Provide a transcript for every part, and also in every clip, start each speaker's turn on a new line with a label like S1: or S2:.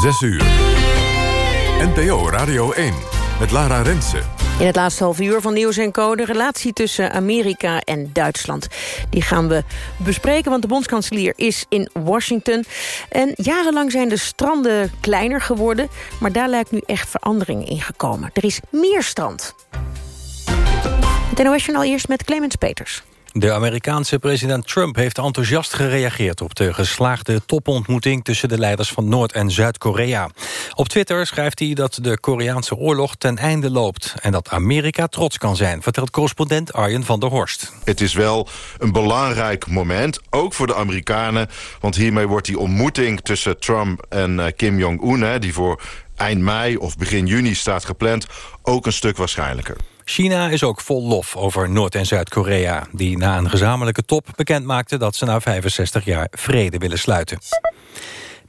S1: 6 uur. NPO Radio 1 met Lara Rensen.
S2: In het laatste half uur van Nieuws en Co. de relatie tussen Amerika en Duitsland. Die gaan we bespreken, want de bondskanselier is in Washington. En jarenlang zijn de stranden kleiner geworden... maar daar lijkt nu echt verandering in gekomen. Er is meer strand. Het NOS Journaal eerst met Clemens Peters.
S3: De Amerikaanse president Trump heeft enthousiast gereageerd... op de geslaagde topontmoeting tussen de leiders van Noord- en Zuid-Korea. Op Twitter schrijft hij dat de Koreaanse oorlog ten einde loopt... en dat Amerika trots kan zijn, vertelt correspondent Arjen van der Horst.
S4: Het is wel een belangrijk moment, ook voor de Amerikanen... want hiermee wordt die ontmoeting tussen Trump en uh, Kim Jong-un... die voor eind mei of begin juni staat gepland, ook een stuk waarschijnlijker.
S3: China is ook vol lof over Noord- en Zuid-Korea... die na een gezamenlijke top bekendmaakte dat ze na 65 jaar vrede willen sluiten.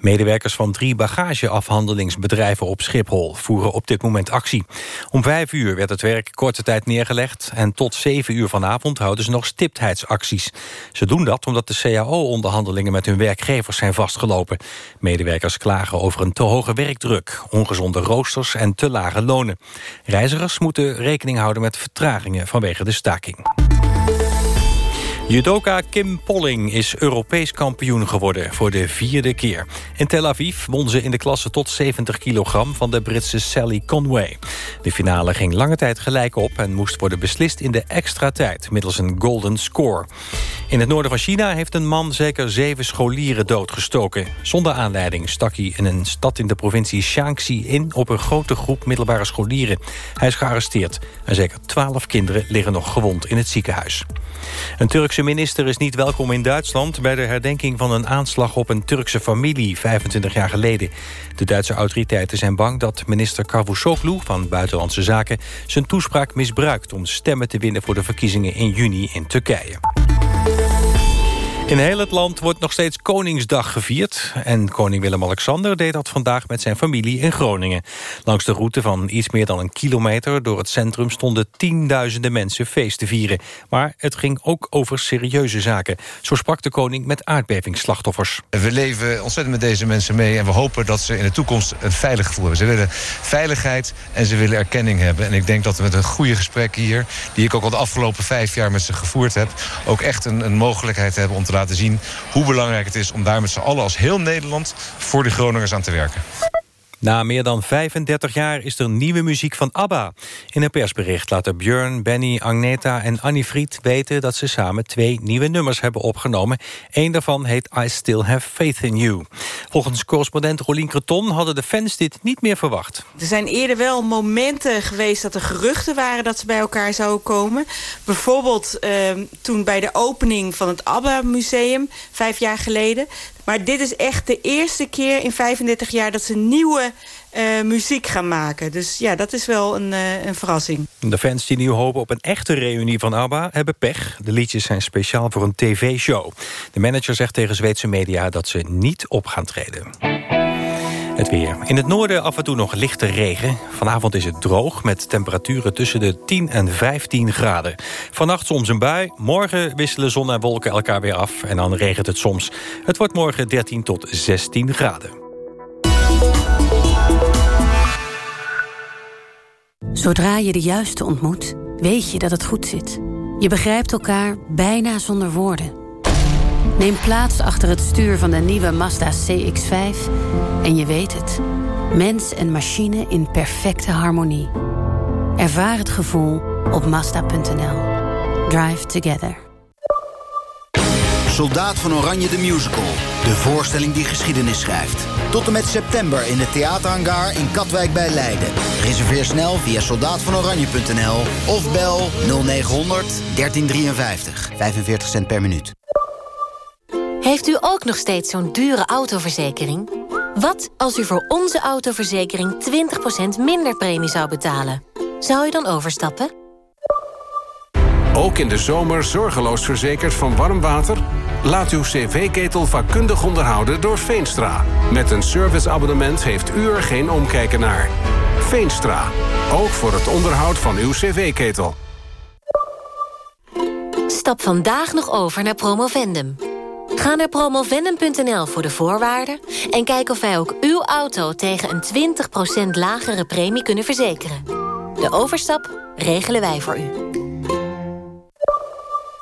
S3: Medewerkers van drie bagageafhandelingsbedrijven op Schiphol voeren op dit moment actie. Om vijf uur werd het werk korte tijd neergelegd en tot zeven uur vanavond houden ze nog stiptheidsacties. Ze doen dat omdat de CAO-onderhandelingen met hun werkgevers zijn vastgelopen. Medewerkers klagen over een te hoge werkdruk, ongezonde roosters en te lage lonen. Reizigers moeten rekening houden met vertragingen vanwege de staking. Judoka Kim Polling is Europees kampioen geworden voor de vierde keer. In Tel Aviv won ze in de klasse tot 70 kilogram van de Britse Sally Conway. De finale ging lange tijd gelijk op en moest worden beslist in de extra tijd middels een golden score. In het noorden van China heeft een man zeker zeven scholieren doodgestoken. Zonder aanleiding stak hij in een stad in de provincie Shaanxi in op een grote groep middelbare scholieren. Hij is gearresteerd en zeker twaalf kinderen liggen nog gewond in het ziekenhuis. Een Turkse minister is niet welkom in Duitsland... bij de herdenking van een aanslag op een Turkse familie 25 jaar geleden. De Duitse autoriteiten zijn bang dat minister Cavusoglu van Buitenlandse Zaken... zijn toespraak misbruikt om stemmen te winnen voor de verkiezingen in juni in Turkije. In heel het land wordt nog steeds Koningsdag gevierd. En koning Willem-Alexander deed dat vandaag met zijn familie in Groningen. Langs de route van iets meer dan een kilometer door het centrum... stonden tienduizenden mensen feest te vieren. Maar het ging ook over serieuze zaken. Zo sprak de koning met aardbevingsslachtoffers.
S5: We leven ontzettend met deze mensen mee... en we hopen dat ze in de toekomst een veilig gevoel hebben. Ze willen veiligheid en ze willen erkenning hebben. En ik denk dat we met een goede gesprek hier... die ik ook al de afgelopen vijf jaar met ze gevoerd heb... ook echt een, een mogelijkheid hebben om te laten laten zien hoe belangrijk het is... om daar met z'n allen als heel Nederland voor de Groningers aan te werken.
S3: Na meer dan 35 jaar is er nieuwe muziek van ABBA. In een persbericht laten Björn, Benny, Agneta en Annie Fried weten... dat ze samen twee nieuwe nummers hebben opgenomen. Eén daarvan heet I Still Have Faith in You. Volgens correspondent Rolien Creton hadden de fans dit niet meer verwacht.
S6: Er zijn eerder wel momenten geweest dat er geruchten waren... dat ze bij elkaar zouden komen. Bijvoorbeeld uh, toen bij de opening van het ABBA-museum... vijf jaar geleden. Maar dit is echt de eerste keer in 35 jaar dat ze nieuwe uh, muziek gaan maken. Dus ja, dat is wel een, uh, een verrassing.
S3: De fans die nu hopen op een echte reunie van ABBA hebben pech. De liedjes zijn speciaal voor een tv-show. De manager zegt tegen Zweedse media dat ze niet op gaan treden. Weer. In het noorden af en toe nog lichte regen. Vanavond is het droog met temperaturen tussen de 10 en 15 graden. Vannacht soms een bui. Morgen wisselen zon en wolken elkaar weer af. En dan regent het soms. Het wordt morgen 13 tot 16 graden.
S7: Zodra je de juiste ontmoet, weet je dat het goed zit. Je begrijpt elkaar bijna zonder woorden. Neem plaats achter het stuur van de nieuwe Mazda CX-5 en je weet het. Mens en machine in perfecte harmonie. Ervaar het gevoel op Mazda.nl. Drive together.
S8: Soldaat van Oranje de Musical. De voorstelling die geschiedenis schrijft. Tot en met september in de theaterhangar in Katwijk bij Leiden. Reserveer snel via soldaatvanoranje.nl of bel 0900 1353. 45 cent per minuut.
S9: Heeft u ook nog steeds zo'n dure autoverzekering? Wat als u voor onze autoverzekering 20% minder premie zou betalen? Zou u dan overstappen?
S10: Ook in de zomer zorgeloos verzekerd van warm water? Laat uw cv-ketel vakkundig onderhouden door Veenstra. Met een serviceabonnement heeft u er geen omkijken naar. Veenstra. Ook voor het onderhoud van uw cv-ketel.
S9: Stap vandaag nog over naar Promovendum. Ga naar promovendum.nl voor de voorwaarden... en kijk of wij ook uw auto tegen een 20% lagere premie kunnen verzekeren. De overstap regelen wij voor u.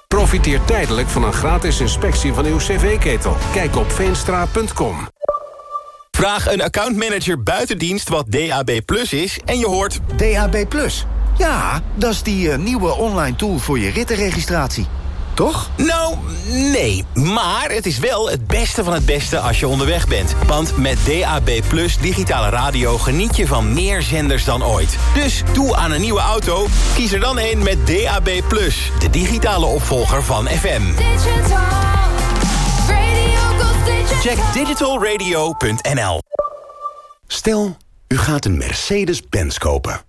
S10: Profiteer tijdelijk van een gratis inspectie van uw cv-ketel. Kijk op veenstra.com.
S11: Vraag een accountmanager buitendienst wat DAB Plus is en je hoort...
S12: DAB Plus? Ja, dat is die uh, nieuwe online tool voor je rittenregistratie toch?
S11: Nou, nee. Maar het is wel het beste van het beste als je onderweg bent. Want met DAB Plus digitale radio geniet je van meer zenders dan ooit. Dus doe aan een nieuwe auto, kies er dan een met DAB Plus. De digitale opvolger van FM. Check digitalradio.nl
S13: Stel, u gaat een Mercedes-Benz kopen.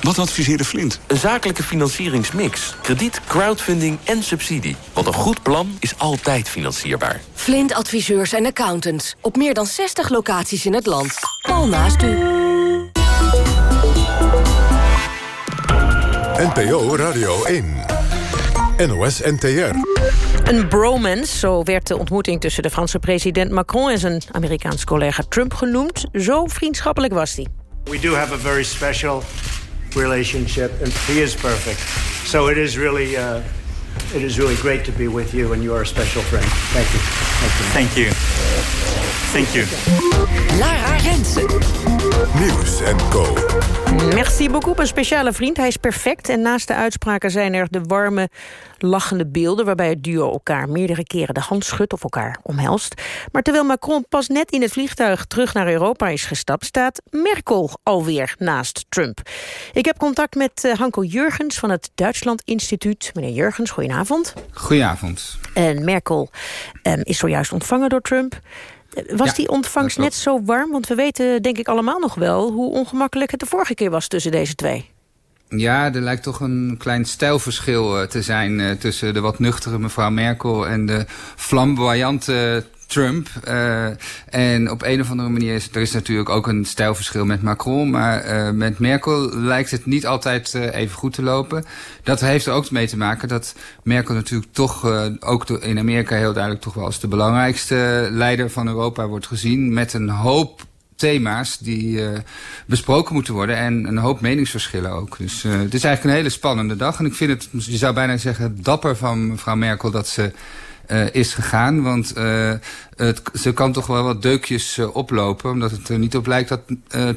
S14: Wat adviseerde Flint?
S15: Een zakelijke financieringsmix. Krediet, crowdfunding en subsidie. Want een goed plan is altijd financierbaar.
S16: Flint adviseurs en accountants. Op meer dan 60 locaties in het land. Al naast u.
S1: NPO Radio 1. NOS NTR.
S2: Een bromance, zo werd de ontmoeting tussen de Franse president Macron... en zijn Amerikaanse collega Trump genoemd. Zo vriendschappelijk was hij.
S17: We do have a very special relationship, and he is perfect. So it is really, uh, it is really great to be with you, and you are a special friend. Thank you.
S18: Thank you. Thank you. Thank you.
S16: Lara Rensen.
S1: Nieuws en Co.
S2: Merci beaucoup, een speciale vriend. Hij is perfect en naast de uitspraken zijn er de warme, lachende beelden... waarbij het duo elkaar meerdere keren de hand schudt of elkaar omhelst. Maar terwijl Macron pas net in het vliegtuig terug naar Europa is gestapt... staat Merkel alweer naast Trump. Ik heb contact met uh, Hanko Jurgens van het Duitsland Instituut. Meneer Jurgens, goedenavond.
S19: Goedenavond.
S2: En Merkel um, is zojuist ontvangen door Trump... Was ja, die ontvangst net zo warm? Want we weten denk ik allemaal nog wel... hoe ongemakkelijk het de vorige keer was tussen deze twee.
S19: Ja, er lijkt toch een klein stijlverschil te zijn... Uh, tussen de wat nuchtere mevrouw Merkel... en de flamboyante Trump. Uh, en op een of andere manier is er is natuurlijk ook een stijlverschil met Macron. Maar uh, met Merkel lijkt het niet altijd uh, even goed te lopen. Dat heeft er ook mee te maken dat Merkel natuurlijk toch ook in Amerika heel duidelijk toch wel als de belangrijkste leider van Europa wordt gezien. Met een hoop thema's die uh, besproken moeten worden. En een hoop meningsverschillen ook. Dus uh, het is eigenlijk een hele spannende dag. En ik vind het, je zou bijna zeggen, dapper van mevrouw Merkel dat ze uh, is gegaan. Want uh, het, ze kan toch wel wat deukjes uh, oplopen. Omdat het er niet op lijkt dat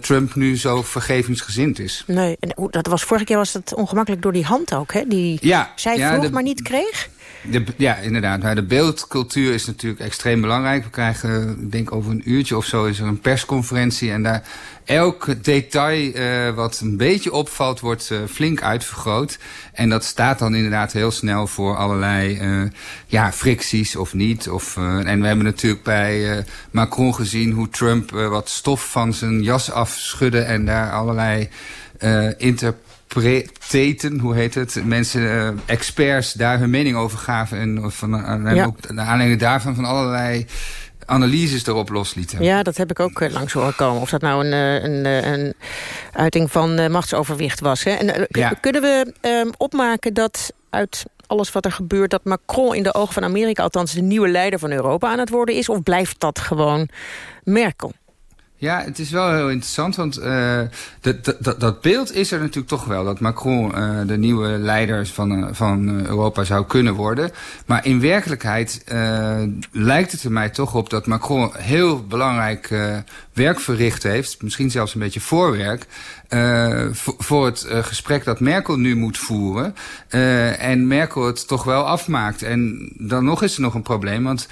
S19: Trump nu zo vergevingsgezind is.
S2: Nee, en dat was, vorige keer was het ongemakkelijk door die hand ook, hè? Die ja, zij ja, vroeg, de, maar niet kreeg.
S19: De, ja, inderdaad. Maar de beeldcultuur is natuurlijk extreem belangrijk. We krijgen, ik denk over een uurtje of zo, is er een persconferentie. En daar elk detail uh, wat een beetje opvalt, wordt uh, flink uitvergroot. En dat staat dan inderdaad heel snel voor allerlei uh, ja, fricties of niet. Of, en we hebben natuurlijk bij Macron gezien hoe Trump wat stof van zijn jas afschudde... en daar allerlei interpreten, hoe heet het, mensen, experts daar hun mening over gaven. En, van, en ja. ook naar aanleiding daarvan van allerlei analyses erop loslieten.
S2: Ja, dat heb ik ook langs horen komen. Of dat nou een, een, een uiting van machtsoverwicht was. Hè? En, ja. Kunnen we um, opmaken dat uit alles wat er gebeurt... dat Macron in de ogen van Amerika... althans de nieuwe leider van Europa aan het worden is? Of blijft dat gewoon Merkel?
S19: Ja, het is wel heel interessant, want uh, dat, dat, dat beeld is er natuurlijk toch wel. Dat Macron uh, de nieuwe leider van, uh, van Europa zou kunnen worden. Maar in werkelijkheid lijkt het er mij toch op dat Macron heel belangrijk werk verricht heeft. Misschien zelfs een beetje voorwerk. Uh, voor het uh, gesprek dat Merkel nu moet voeren. Uh, en Merkel het toch wel afmaakt. En dan nog is er nog een probleem. Want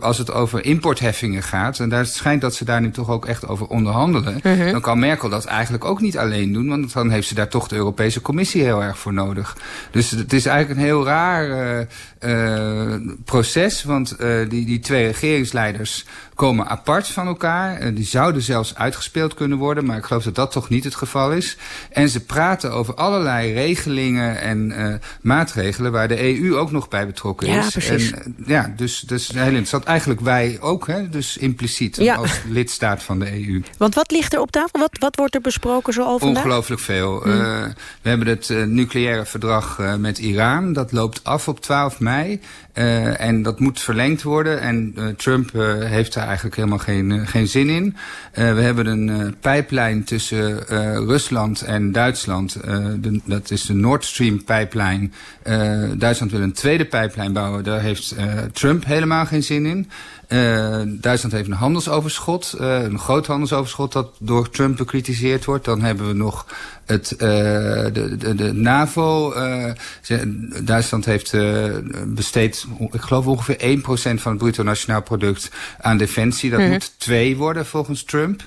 S19: als het over importheffingen gaat... en daar schijnt dat ze daar nu toch ook echt over onderhandelen...
S2: Mhm.
S19: dan kan Merkel dat eigenlijk ook niet alleen doen... want dan heeft ze daar toch de Europese Commissie heel erg voor nodig. Dus het is eigenlijk een heel raar eh, eh, proces... want eh, die, die twee regeringsleiders komen apart van elkaar. Eh, die zouden zelfs uitgespeeld kunnen worden... maar ik geloof dat dat toch niet het geval is. En ze praten over allerlei regelingen en eh, maatregelen... waar de EU ook nog bij betrokken
S2: Ja,
S19: is.
S2: precies.
S19: En, eh, ja, dus, dus heel interessant. Eigenlijk wij ook, hè, dus impliciet
S2: Ja.
S19: als lidstaat van de EU.
S2: Want wat ligt er op tafel? Wat, wat wordt er besproken zoal vandaag?
S19: Ongelooflijk veel.
S2: Hmm.
S19: Eh, we hebben het nucleaire verdrag met Iran. Dat loopt af op 12 mei. En dat moet verlengd worden. En Trump heeft daar eigenlijk helemaal geen, geen zin in. We hebben een pijplijn tussen eh, Rusland en Duitsland. Eh, de, dat is de Nord Stream pijplijn. Eh, Duitsland wil een tweede pijplijn bouwen. Daar heeft Trump helemaal geen zin in. Duitsland heeft een handelsoverschot, een groot handelsoverschot dat door Trump bekritiseerd wordt. Dan hebben we nog het, de, de, de NAVO. Duitsland heeft besteed, ik geloof ongeveer 1% van het bruto nationaal product aan defensie. Dat
S2: Mhm.
S19: moet 2 worden volgens Trump.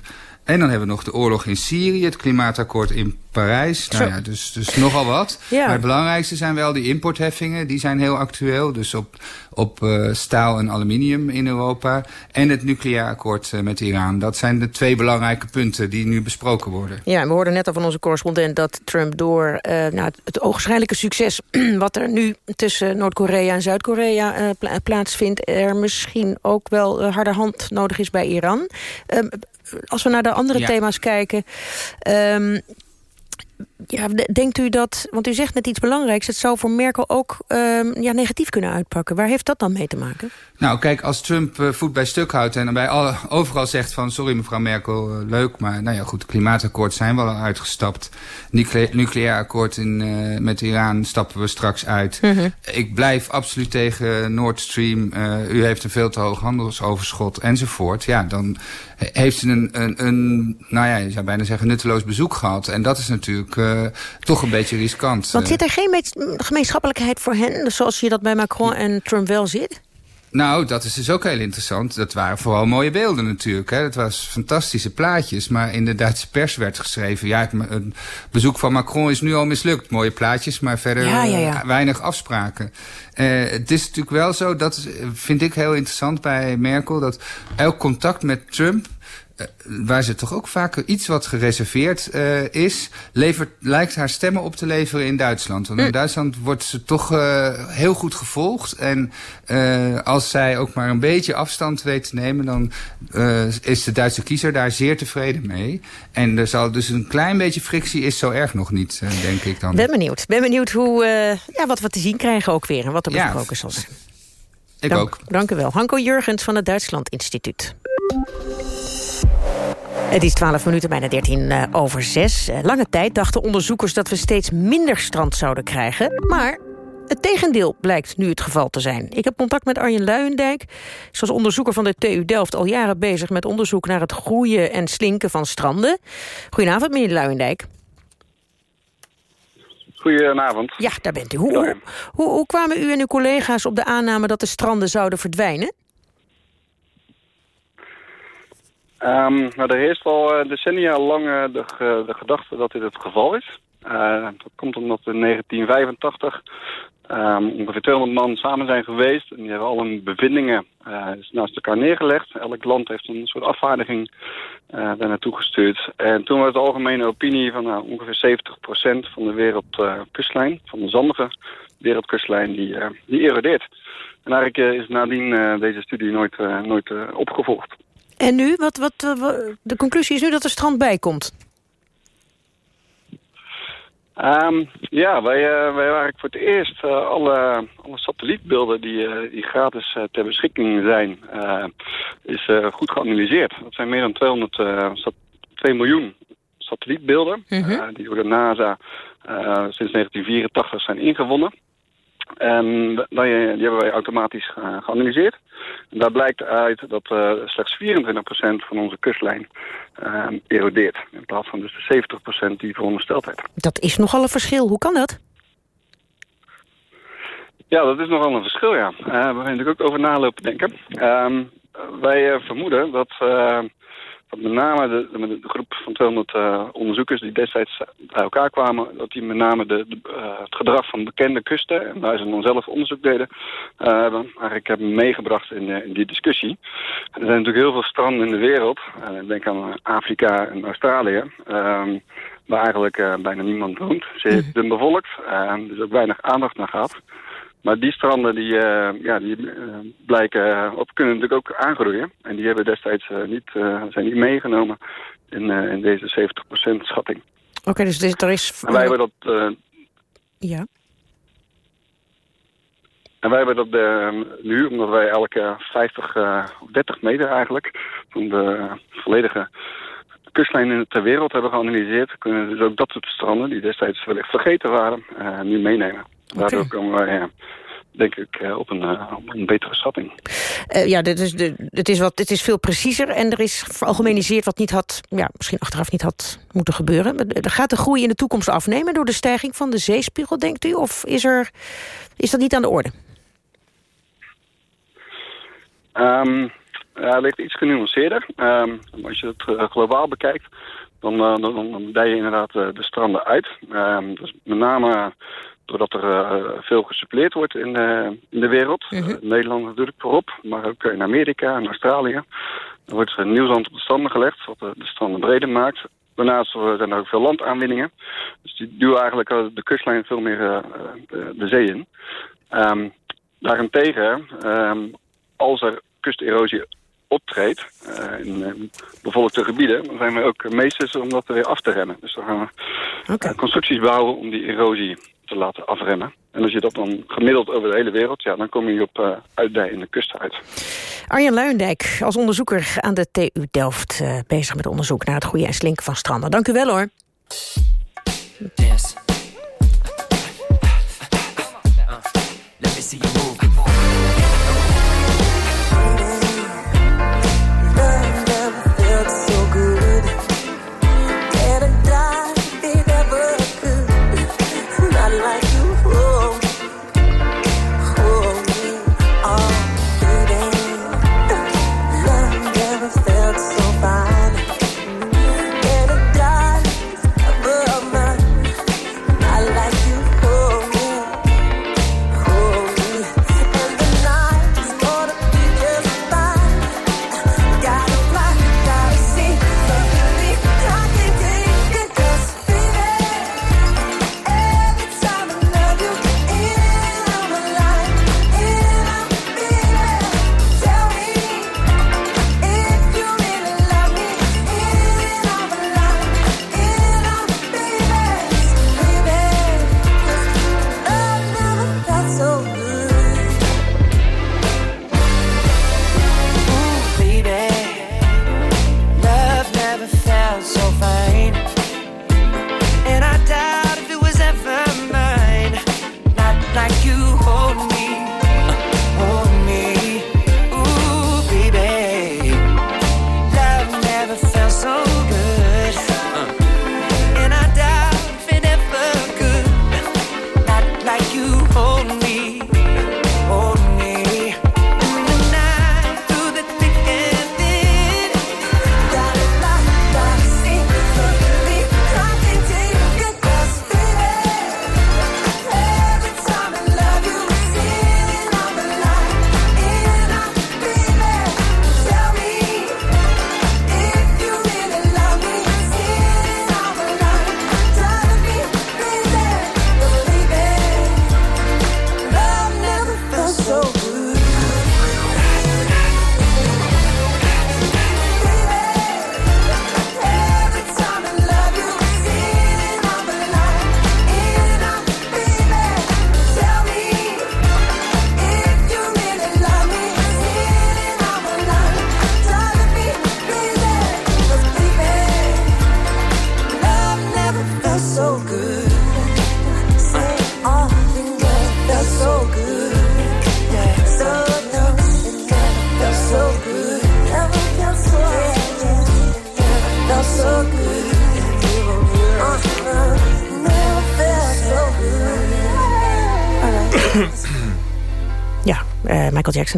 S19: En dan hebben we nog de oorlog in Syrië, het klimaatakkoord in Parijs. Nou ja, dus, dus nogal wat.
S2: Ja.
S19: Maar het belangrijkste zijn wel die importheffingen. Die zijn heel actueel. Dus op, op eh, staal en aluminium in Europa. En het nucleair akkoord eh, met Iran. Dat zijn de twee belangrijke punten die nu besproken worden.
S2: Ja, we hoorden net al van onze correspondent dat Trump door eh, nou, het, ogenschijnlijke succes... wat er nu tussen Noord-Korea en Zuid-Korea pla- plaatsvindt... er misschien ook wel harde hand nodig is bij Iran. Als we naar de andere
S19: Ja.
S2: thema's kijken... ehm, ja, de- denkt u dat, want u zegt net iets belangrijks... het zou voor Merkel ook ehm, ja, negatief kunnen uitpakken. Waar heeft dat dan mee te maken?
S19: Nou, kijk, als Trump eh, voet bij stuk houdt en dan bij alle, overal zegt van... sorry mevrouw Merkel, eh, leuk, maar nou ja, goed, klimaatakkoord zijn we al uitgestapt. Nucle nucleair akkoord in, eh, met Iran stappen we straks uit. Ik blijf absoluut tegen Nord Stream. u heeft een veel te hoog handelsoverschot enzovoort. Ja, dan he- heeft ze een, een, een, nou ja, je zou bijna zeggen, nutteloos bezoek gehad. En dat is natuurlijk toch een beetje riskant.
S2: Want
S19: Eh,
S2: zit er geen me- gemeenschappelijkheid voor hen... zoals je dat bij Macron en Trump wel zit?
S19: Nou, dat is dus ook heel interessant. Dat waren vooral mooie beelden natuurlijk. Hè. Dat was fantastische plaatjes. Maar in de Duitse pers werd geschreven... ja, het, het bezoek van Macron is nu al mislukt. Mooie plaatjes, maar verder
S2: Ja, ja, ja.
S19: eh, weinig afspraken. Eh, het is natuurlijk wel zo, dat eh, vind ik heel interessant bij Merkel... dat elk contact met Trump... eh, waar ze toch ook vaak iets wat gereserveerd eh, is... Levert, lijkt haar stemmen op te leveren in Duitsland. Want in Duitsland wordt ze toch eh, heel goed gevolgd. En als zij ook maar een beetje afstand weet te nemen... dan is de Duitse kiezer daar zeer tevreden mee. En er zal dus een klein beetje frictie is zo erg nog niet, denk ik dan.
S2: Ben benieuwd. Ben benieuwd hoe, ja, wat we te zien krijgen ook weer. En wat er
S19: Ja.
S2: besproken zal zijn.
S19: Ik
S2: Dank-
S19: ook.
S2: Dank u wel. Hanko Jurgens van het Duitsland Instituut. Het is 12 minuten, bijna 13 eh, over 6. lange tijd dachten onderzoekers dat we steeds minder strand zouden krijgen. Maar het tegendeel blijkt nu het geval te zijn. Ik heb contact met Arjen Luijendijk. Hij is als onderzoeker van de TU Delft al jaren bezig... met onderzoek naar het groeien en slinken van stranden. Goedenavond, meneer Luijendijk.
S14: Goedenavond.
S2: Ja, daar bent u. Hoe, hoe kwamen u en uw collega's op de aanname dat de stranden zouden verdwijnen?
S14: Ehm, nou, er heerst al eh, decennia lang eh, de, de gedachte dat dit het geval is. Eh, dat komt omdat in 1985 ehm, ongeveer 200 man samen zijn geweest. En die hebben al hun bevindingen naast elkaar neergelegd. Elk land heeft een soort afvaardiging eh, daar naartoe gestuurd. En toen was de algemene opinie van ongeveer 70% van de wereldkustlijn, van de zandige wereldkustlijn, die, die erodeert. En eigenlijk is nadien deze studie nooit, nooit opgevolgd.
S2: En nu? Wat, wat, eh, wa- de conclusie is nu dat er strand bij komt.
S14: Ehm, ja, wij, eh, wij waren voor het eerst eh, alle, alle satellietbeelden die, eh, die gratis ter beschikking zijn, eh, is eh, goed geanalyseerd. Dat zijn meer dan 200, eh, sat- 2 miljoen satellietbeelden eh, die door de NASA eh, sinds 1984 zijn ingewonnen. En die, die hebben wij automatisch ge- geanalyseerd. En daar blijkt uit dat eh, slechts 24% van onze kustlijn eh, erodeert. In plaats van dus de 70% die verondersteld werd.
S2: Dat is nogal een verschil. Hoe kan dat?
S14: Ja, dat is nogal een verschil, ja. Eh we gaan natuurlijk ook over nalopen denken. Ehm, wij eh, vermoeden dat, eh, dat met name de, de, de groep van 200 uh, onderzoekers die destijds bij elkaar kwamen, dat die met name de, de uh, het gedrag van bekende kusten, en waar ze dan zelf onderzoek deden, uh, hebben, eigenlijk hebben meegebracht in, in die discussie. Er zijn natuurlijk heel veel stranden in de wereld, ik denk aan Afrika en Australië, um, waar eigenlijk bijna niemand woont. Zeer dun bevolkt, dus ook weinig aandacht naar gaat. Maar die stranden die, uh, ja, die uh, blijken op kunnen natuurlijk ook aangroeien. En die hebben destijds uh, niet, zijn niet meegenomen in, in deze 70% schatting.
S2: Oké, okay, dus er is...
S14: En wij hebben dat...
S2: ja.
S14: En wij hebben dat nu, omdat wij elke 50 of 30 meter eigenlijk... van de volledige kustlijn ter wereld hebben geanalyseerd... kunnen dus ook dat soort stranden, die destijds wellicht vergeten waren, nu meenemen. Daardoor okay. komen wij, ja, denk ik, op een, uh, op een betere schatting.
S2: Uh, ja, dit is de, het, is wat, het is veel preciezer en er is veralgemeniseerd wat niet had, ja, misschien achteraf niet had moeten gebeuren. Gaat de groei in de toekomst afnemen door de stijging van de zeespiegel, denkt u? Of is, er, is dat niet aan de orde?
S14: Um, ja, het ligt iets genuanceerder. Um, als je het uh, globaal bekijkt, dan, dan, dan, dan dij je inderdaad de stranden uit. Um, dus met name doordat er uh, veel gesuppleerd wordt in, uh, in de wereld. -hmm. uh, Nederland natuurlijk voorop, maar ook in Amerika en Australië. Er wordt nieuwsland op de stranden gelegd, wat de, de stranden breder maakt. Daarnaast zijn er ook veel landaanwinningen. Dus die duwen eigenlijk de kustlijn veel meer de, de, zee in. Um, daarentegen, um, als er kusterosie optreedt uh, in uh, bevolkte gebieden, dan zijn we ook meesters om dat weer af te remmen. Dus dan gaan we okay. uh, constructies bouwen om die erosie te laten afremmen. En als je dat dan gemiddeld over de hele wereld, ja, dan kom je op uh, uitdijende kusten uit.
S2: Arjen Luijendijk, als onderzoeker aan de TU Delft, uh, bezig met onderzoek naar het groeien en slinken van stranden. Dank u wel hoor. Yes. Let me see you move.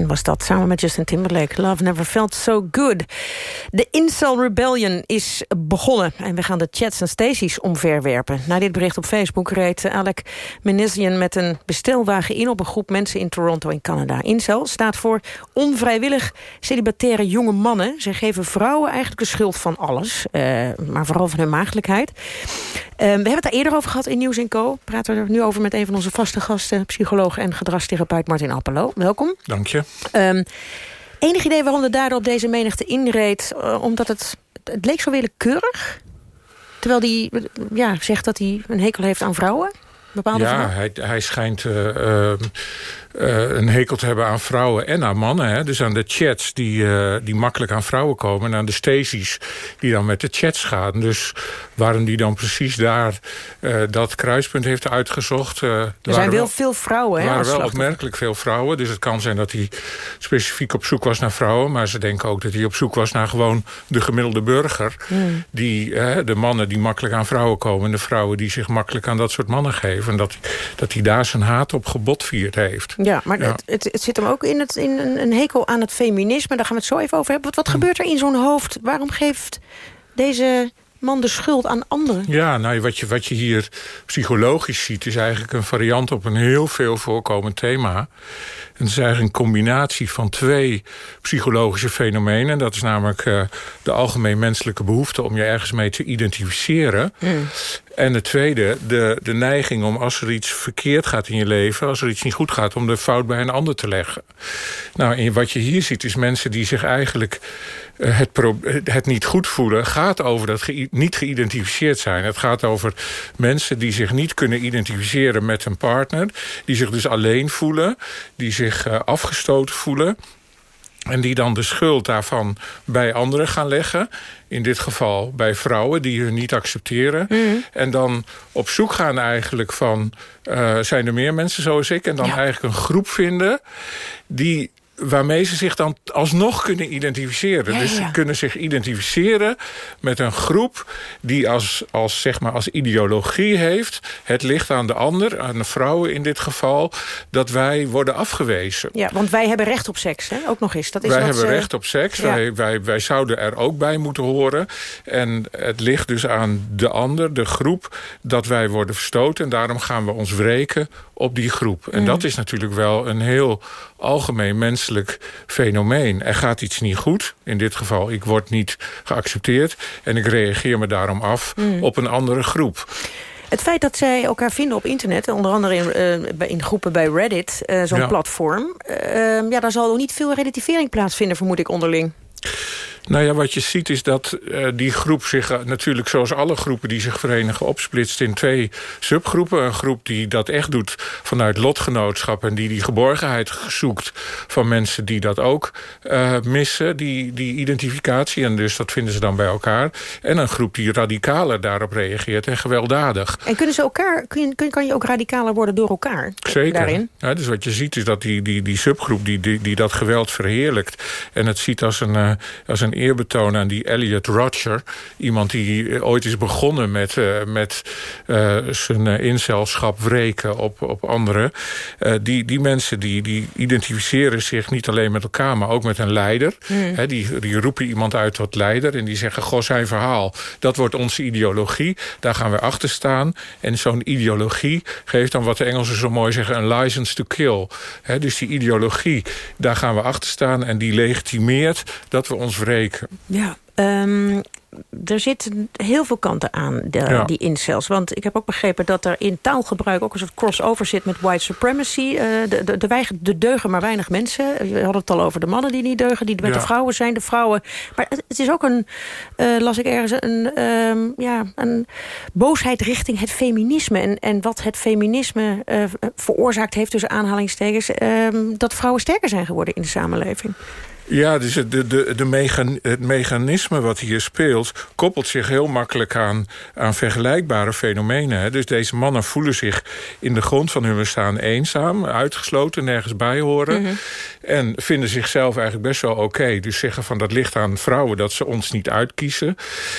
S2: Was dat, samen met Justin Timberlake. Love never felt so good. De Incel Rebellion is begonnen. En we gaan de chats en Stacy's omverwerpen. Na dit bericht op Facebook reed Alec Menisian met een bestelwagen in... op een groep mensen in Toronto in Canada. Incel staat voor onvrijwillig celibataire jonge mannen. Ze geven vrouwen eigenlijk de schuld van alles. Uh, maar vooral van hun maagdelijkheid. Uh, we hebben het daar eerder over gehad in Nieuws Co. Praten we er nu over met een van onze vaste gasten... psycholoog en gedragstherapeut Martin Appelo. Welkom.
S20: Dank je.
S2: Um, enig idee waarom de dader op deze menigte inreed? Uh, omdat het, het leek zo willekeurig? Terwijl hij ja, zegt dat hij een hekel heeft aan vrouwen? Bepaalde
S20: ja,
S2: vrouwen?
S20: hij, hij schijnt uh, uh, uh, een hekel te hebben aan vrouwen en aan mannen. Hè? Dus aan de chats die, uh, die makkelijk aan vrouwen komen. En aan de Stacy's die dan met de chats gaan. Dus waarom die dan precies daar uh, dat kruispunt heeft uitgezocht.
S2: er zijn wel veel vrouwen.
S20: Er waren wel opmerkelijk veel vrouwen. Dus het kan zijn dat hij specifiek op zoek was naar vrouwen. Maar ze denken ook dat hij op zoek was naar gewoon de gemiddelde burger. Mm. Die, de mannen die makkelijk aan vrouwen komen. En de vrouwen die zich makkelijk aan dat soort mannen geven. En dat, dat hij daar zijn haat op gebotvierd heeft.
S2: Ja, maar ja. Het, het, het, zit hem ook in, het, in een, een, hekel aan het feminisme. Daar gaan we het zo even over hebben. Wat, wat gebeurt er in zo'n hoofd? Waarom geeft deze man de schuld aan anderen?
S20: Ja, nou, wat je, wat je hier psychologisch ziet... is eigenlijk een variant op een heel veel voorkomend thema. En het is eigenlijk een combinatie van twee psychologische fenomenen. Dat is namelijk uh, de algemeen menselijke behoefte... om je ergens mee te identificeren. Mm. En de tweede, de, de neiging om als er iets verkeerd gaat in je leven... als er iets niet goed gaat, om de fout bij een ander te leggen. Nou, en wat je hier ziet is mensen die zich eigenlijk... Uh, het, het niet goed voelen gaat over dat ge, niet geïdentificeerd zijn. Het gaat over mensen die zich niet kunnen identificeren met een partner... die zich dus alleen voelen, die zich uh, afgestoten voelen... En die dan de schuld daarvan bij anderen gaan leggen. In dit geval bij vrouwen die hun niet accepteren. Mm. En dan op zoek gaan eigenlijk van... Uh, zijn er meer mensen zoals ik? En dan ja. eigenlijk een groep vinden die waarmee ze zich dan alsnog kunnen identificeren. Ja, ja. Dus ze kunnen zich identificeren met een groep... die als, als, zeg maar als ideologie heeft... het ligt aan de ander, aan de vrouwen in dit geval... dat wij worden afgewezen.
S2: Ja, want wij hebben recht op seks, hè? ook nog eens. Dat is
S20: wij hebben recht op seks. Ja. Wij, wij, wij zouden er ook bij moeten horen. En het ligt dus aan de ander, de groep... dat wij worden verstoten. En daarom gaan we ons wreken op die groep. En mm. dat is natuurlijk wel een heel algemeen menselijk fenomeen. Er gaat iets niet goed. In dit geval, ik word niet geaccepteerd. En ik reageer me daarom af mm. op een andere groep.
S2: Het feit dat zij elkaar vinden op internet, onder andere in, uh, in groepen bij Reddit, uh, zo'n ja. platform... Uh, ja, daar zal niet veel relativering plaatsvinden, vermoed ik onderling.
S20: Nou ja, wat je ziet is dat uh, die groep zich uh, natuurlijk zoals alle groepen die zich verenigen opsplitst in twee subgroepen. Een groep die dat echt doet vanuit lotgenootschap en die die geborgenheid zoekt van mensen die dat ook uh, missen, die, die identificatie. En dus dat vinden ze dan bij elkaar. En een groep die radicaler daarop reageert en gewelddadig.
S2: En kunnen ze elkaar, kun je, kun, kan je ook radicaler worden door elkaar?
S20: Zeker.
S2: Daarin?
S20: Ja, dus wat je ziet is dat die, die, die subgroep die, die, die dat geweld verheerlijkt en het ziet als een, als een eerbetoon aan die Elliot Roger. Iemand die ooit is begonnen met, uh, met uh, zijn incelschap wreken op, op anderen. Die, die mensen die, die identificeren zich niet alleen met elkaar, maar ook met een leider. Mm. He, die, die roepen iemand uit tot leider en die zeggen, goh, zijn verhaal, dat wordt onze ideologie. Daar gaan we achter staan. En zo'n ideologie geeft dan wat de Engelsen zo mooi zeggen, een license to kill. He, dus die ideologie, daar gaan we achter staan en die legitimeert dat we ons wreken.
S2: Ja, um, er zitten heel veel kanten aan, de, ja. die incels. Want ik heb ook begrepen dat er in taalgebruik... ook een soort crossover zit met white supremacy. Uh, de, de, de, weigen, de deugen maar weinig mensen. Je had het al over de mannen die niet deugen... die met ja. de vrouwen zijn, de vrouwen. Maar het is ook een, uh, las ik ergens... een, um, ja, een boosheid richting het feminisme. En, en wat het feminisme uh, veroorzaakt heeft tussen aanhalingstekens... Um, dat vrouwen sterker zijn geworden in de samenleving.
S20: Ja, dus de, de, de het mechanisme wat hier speelt... koppelt zich heel makkelijk aan, aan vergelijkbare fenomenen. Hè. Dus deze mannen voelen zich in de grond van hun bestaan eenzaam... uitgesloten, nergens bij horen... Mhm. En vinden zichzelf eigenlijk best wel oké. Dus zeggen van dat ligt aan vrouwen dat ze ons niet uitkiezen.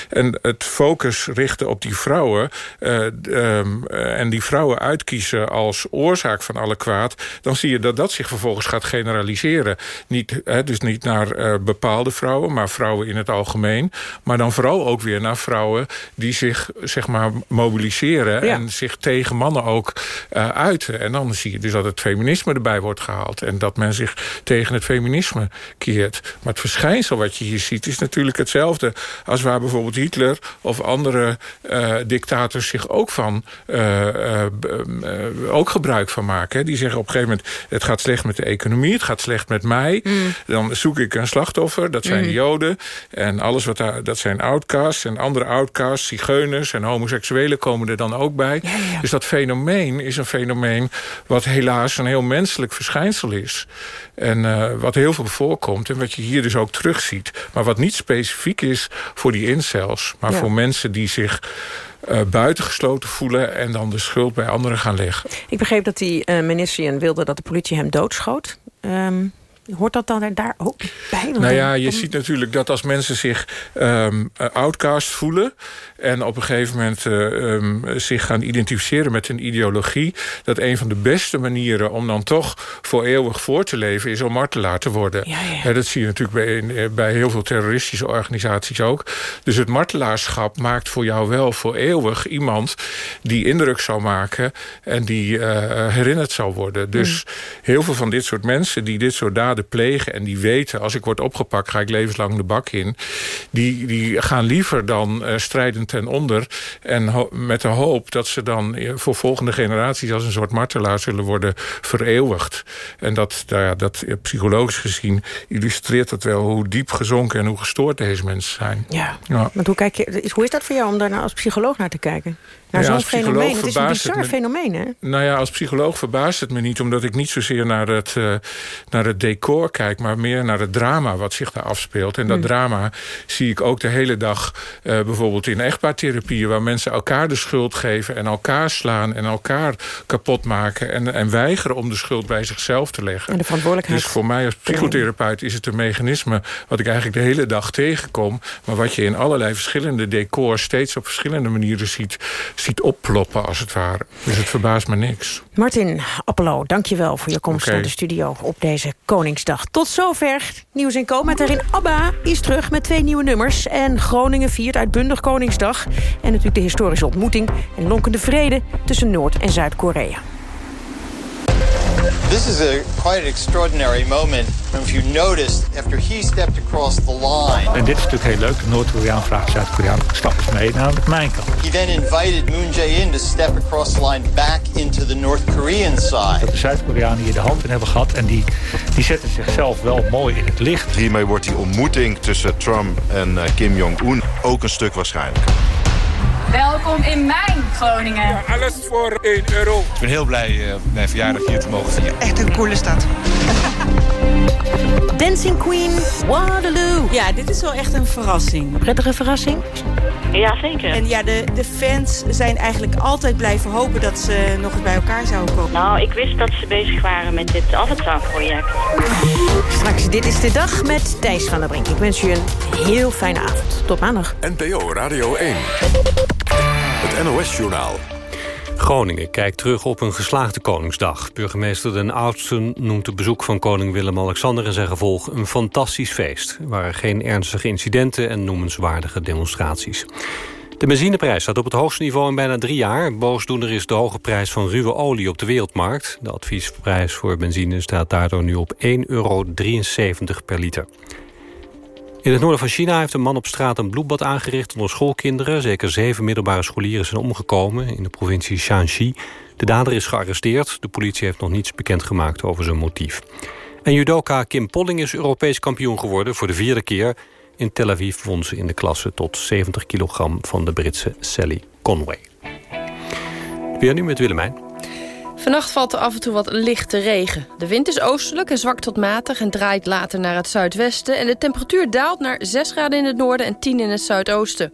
S20: En het focus richten op die vrouwen... Uh, um, en die vrouwen uitkiezen als oorzaak van alle kwaad... dan zie je dat dat zich vervolgens gaat generaliseren. Niet, hè, dus niet naar uh, bepaalde vrouwen, maar vrouwen in het algemeen. Maar dan vooral ook weer naar vrouwen die zich zeg maar, mobiliseren... en zich tegen mannen ook uh, uiten. En dan zie je dus dat het feminisme erbij wordt gehaald... en dat men zich tegen het feminisme keert. Maar het verschijnsel wat je hier ziet is natuurlijk hetzelfde... als waar bijvoorbeeld Hitler of andere uh, dictators zich ook van... ook gebruik van maken. Hè. Die zeggen op een gegeven moment... het gaat slecht met de economie, het gaat slecht met mij. Mm. Dan zoek ik een slachtoffer, dat zijn mm. joden. En alles wat daar, dat zijn outcasts en andere outcasts, zigeuners en homoseksuelen komen er dan ook bij. Dus dat fenomeen is een fenomeen wat helaas een heel menselijk verschijnsel is. En uh, wat heel veel voorkomt en wat je hier dus ook terugziet. Maar wat niet specifiek is voor die incels, maar voor mensen die zich uh, buitengesloten voelen... en dan de schuld bij anderen gaan leggen.
S2: Ik begreep dat die uh, minister wilde dat de politie hem doodschoot. Um, Hoort dat dan daar ook bij?
S20: Nou ja, je ziet natuurlijk dat als mensen zich um, outcast voelen... en op een gegeven moment uh, um, zich gaan identificeren met een ideologie... dat een van de beste manieren om dan toch voor eeuwig voor te leven... is om martelaar te worden. Ja, ja. dat zie je natuurlijk bij, eh, bij heel veel terroristische organisaties ook. Dus het martelaarschap maakt voor jou wel voor eeuwig iemand... die indruk zou maken en die uh, herinnerd zou worden. Dus mm. heel veel van dit soort mensen die dit soort daden plegen... en die weten, als ik word opgepakt, ga ik levenslang de bak in... die, die gaan liever dan uh, strijden ten onder... en met de hoop dat ze dan eh, voor volgende generaties... als een soort martelaar zullen worden vereeuwigd. En dat, nou ja, dat eh, psychologisch gezien illustreert dat wel... hoe diep gezonken en hoe gestoord deze mensen zijn.
S2: Ja, ja. maar hoe, kijk je, hoe is dat voor jou om daar nou als psycholoog naar te kijken? Nou, zo'n fenomeen. Het is een bizar fenomeen, hè?
S20: Nou ja, als psycholoog verbaast het me niet... omdat ik niet zozeer naar het, uh, naar het decor kijk... maar meer naar het drama wat zich daar afspeelt. En dat hmm. drama zie ik ook de hele dag... Uh, bijvoorbeeld in echtpaartherapieën... waar mensen elkaar de schuld geven... en elkaar slaan en elkaar kapot maken... en, en weigeren om de schuld bij zichzelf te leggen.
S2: En de verantwoordelijkheid.
S20: Dus voor mij als psychotherapeut is het een mechanisme... wat ik eigenlijk de hele dag tegenkom... maar wat je in allerlei verschillende decors... steeds op verschillende manieren ziet ziet opploppen, als het ware. Dus het verbaast me niks.
S2: Martin Appelo, dankjewel voor je komst okay. naar de studio op deze Koningsdag. Tot zover Nieuws in Co. Met daarin ABBA is terug met twee nieuwe nummers. En Groningen viert uitbundig Koningsdag. En natuurlijk de historische ontmoeting en lonkende vrede tussen Noord- en Zuid-Korea.
S21: This is a quite an extraordinary moment. If you noticed, after he stepped across the line.
S22: En dit is natuurlijk heel leuk. Noord-Koreaan vraagt Zuid-Koreaan: stap eens mee naar mijn kant.
S21: He then invited Moon Jae-in to step across the line back into the North Korean side.
S22: Dat de Zuid-Koreanen hier de hand in hebben gehad en die, die zetten zichzelf wel mooi in het licht.
S4: Hiermee wordt die ontmoeting tussen Trump en uh, Kim Jong-un ook een stuk waarschijnlijker.
S23: Welkom in mijn Groningen. Ja,
S20: alles voor 1 euro.
S5: Ik ben heel blij uh, mijn verjaardag hier te mogen vieren.
S24: Echt een coole stad.
S2: Dancing Queen, Waterloo.
S6: Ja, dit is wel echt een verrassing.
S2: Prettige verrassing?
S23: Ja, zeker.
S6: En ja, de, de fans zijn eigenlijk altijd blijven hopen dat ze nog eens bij elkaar zouden komen.
S23: Nou, ik wist dat ze bezig waren met dit Avatar-project.
S2: Straks, dit is de dag met Thijs van der Brink. Ik wens u een heel fijne avond. Tot maandag.
S1: NPO Radio 1. NOS-journaal.
S3: Groningen kijkt terug op een geslaagde Koningsdag. Burgemeester Den Oudsten noemt het bezoek van koning Willem-Alexander... en zijn gevolg een fantastisch feest. Er waren geen ernstige incidenten en noemenswaardige demonstraties. De benzineprijs staat op het hoogste niveau in bijna drie jaar. Boosdoener is de hoge prijs van ruwe olie op de wereldmarkt. De adviesprijs voor benzine staat daardoor nu op 1,73 euro per liter. In het noorden van China heeft een man op straat een bloedbad aangericht onder schoolkinderen. Zeker zeven middelbare scholieren zijn omgekomen in de provincie Shanxi. De dader is gearresteerd. De politie heeft nog niets bekendgemaakt over zijn motief. En judoka Kim Polling is Europees kampioen geworden voor de vierde keer. In Tel Aviv won ze in de klasse tot 70 kilogram van de Britse Sally Conway. Weer nu met Willemijn.
S25: Vannacht valt er af en toe wat lichte regen. De wind is oostelijk en zwak tot matig en draait later naar het zuidwesten. En de temperatuur daalt naar 6 graden in het noorden en 10 in het zuidoosten.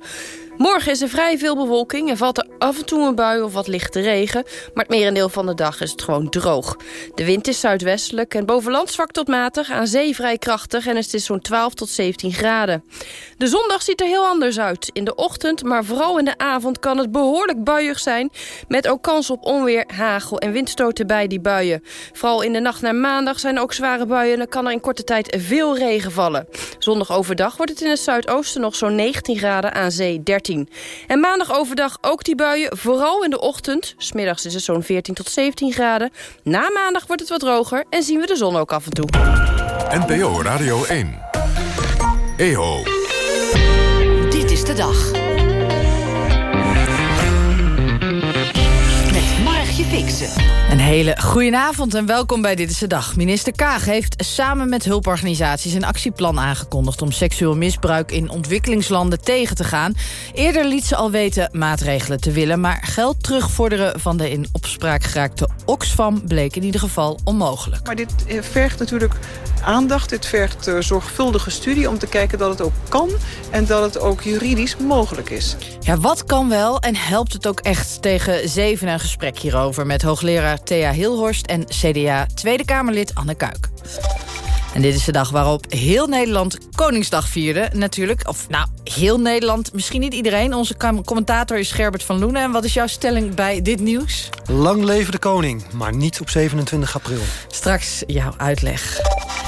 S25: Morgen is er vrij veel bewolking en valt er af en toe een bui of wat lichte regen. Maar het merendeel van de dag is het gewoon droog. De wind is zuidwestelijk en bovenland zwak tot matig, aan zee vrij krachtig en het is zo'n 12 tot 17 graden. De zondag ziet er heel anders uit. In de ochtend, maar vooral in de avond kan het behoorlijk buiig zijn. Met ook kans op onweer, hagel en windstoten bij die buien. Vooral in de nacht naar maandag zijn er ook zware buien en kan er in korte tijd veel regen vallen. Zondag overdag wordt het in het zuidoosten nog zo'n 19 graden aan zee 13. En maandag overdag ook die buien, vooral in de ochtend. Smiddags is het zo'n 14 tot 17 graden. Na maandag wordt het wat droger en zien we de zon ook af en toe.
S1: NPO Radio 1. EO.
S26: Dit is de dag.
S27: Hele goedenavond en welkom bij Dit is de Dag. Minister Kaag heeft samen met hulporganisaties een actieplan aangekondigd... om seksueel misbruik in ontwikkelingslanden tegen te gaan. Eerder liet ze al weten maatregelen te willen... maar geld terugvorderen van de in opspraak geraakte Oxfam... bleek in ieder geval onmogelijk.
S24: Maar dit eh, vergt natuurlijk aandacht, dit vergt uh, zorgvuldige studie... om te kijken dat het ook kan en dat het ook juridisch mogelijk is.
S27: Ja, wat kan wel en helpt het ook echt? Tegen zeven een gesprek hierover met hoogleraar Thea Hilhorst... en CDA Tweede Kamerlid Anne Kuik. En dit is de dag waarop heel Nederland Koningsdag vierde, natuurlijk. Of nou, heel Nederland, misschien niet iedereen. Onze commentator is Gerbert van Loenen. En wat is jouw stelling bij dit nieuws?
S28: Lang leven de koning, maar niet op 27 april.
S27: Straks jouw uitleg.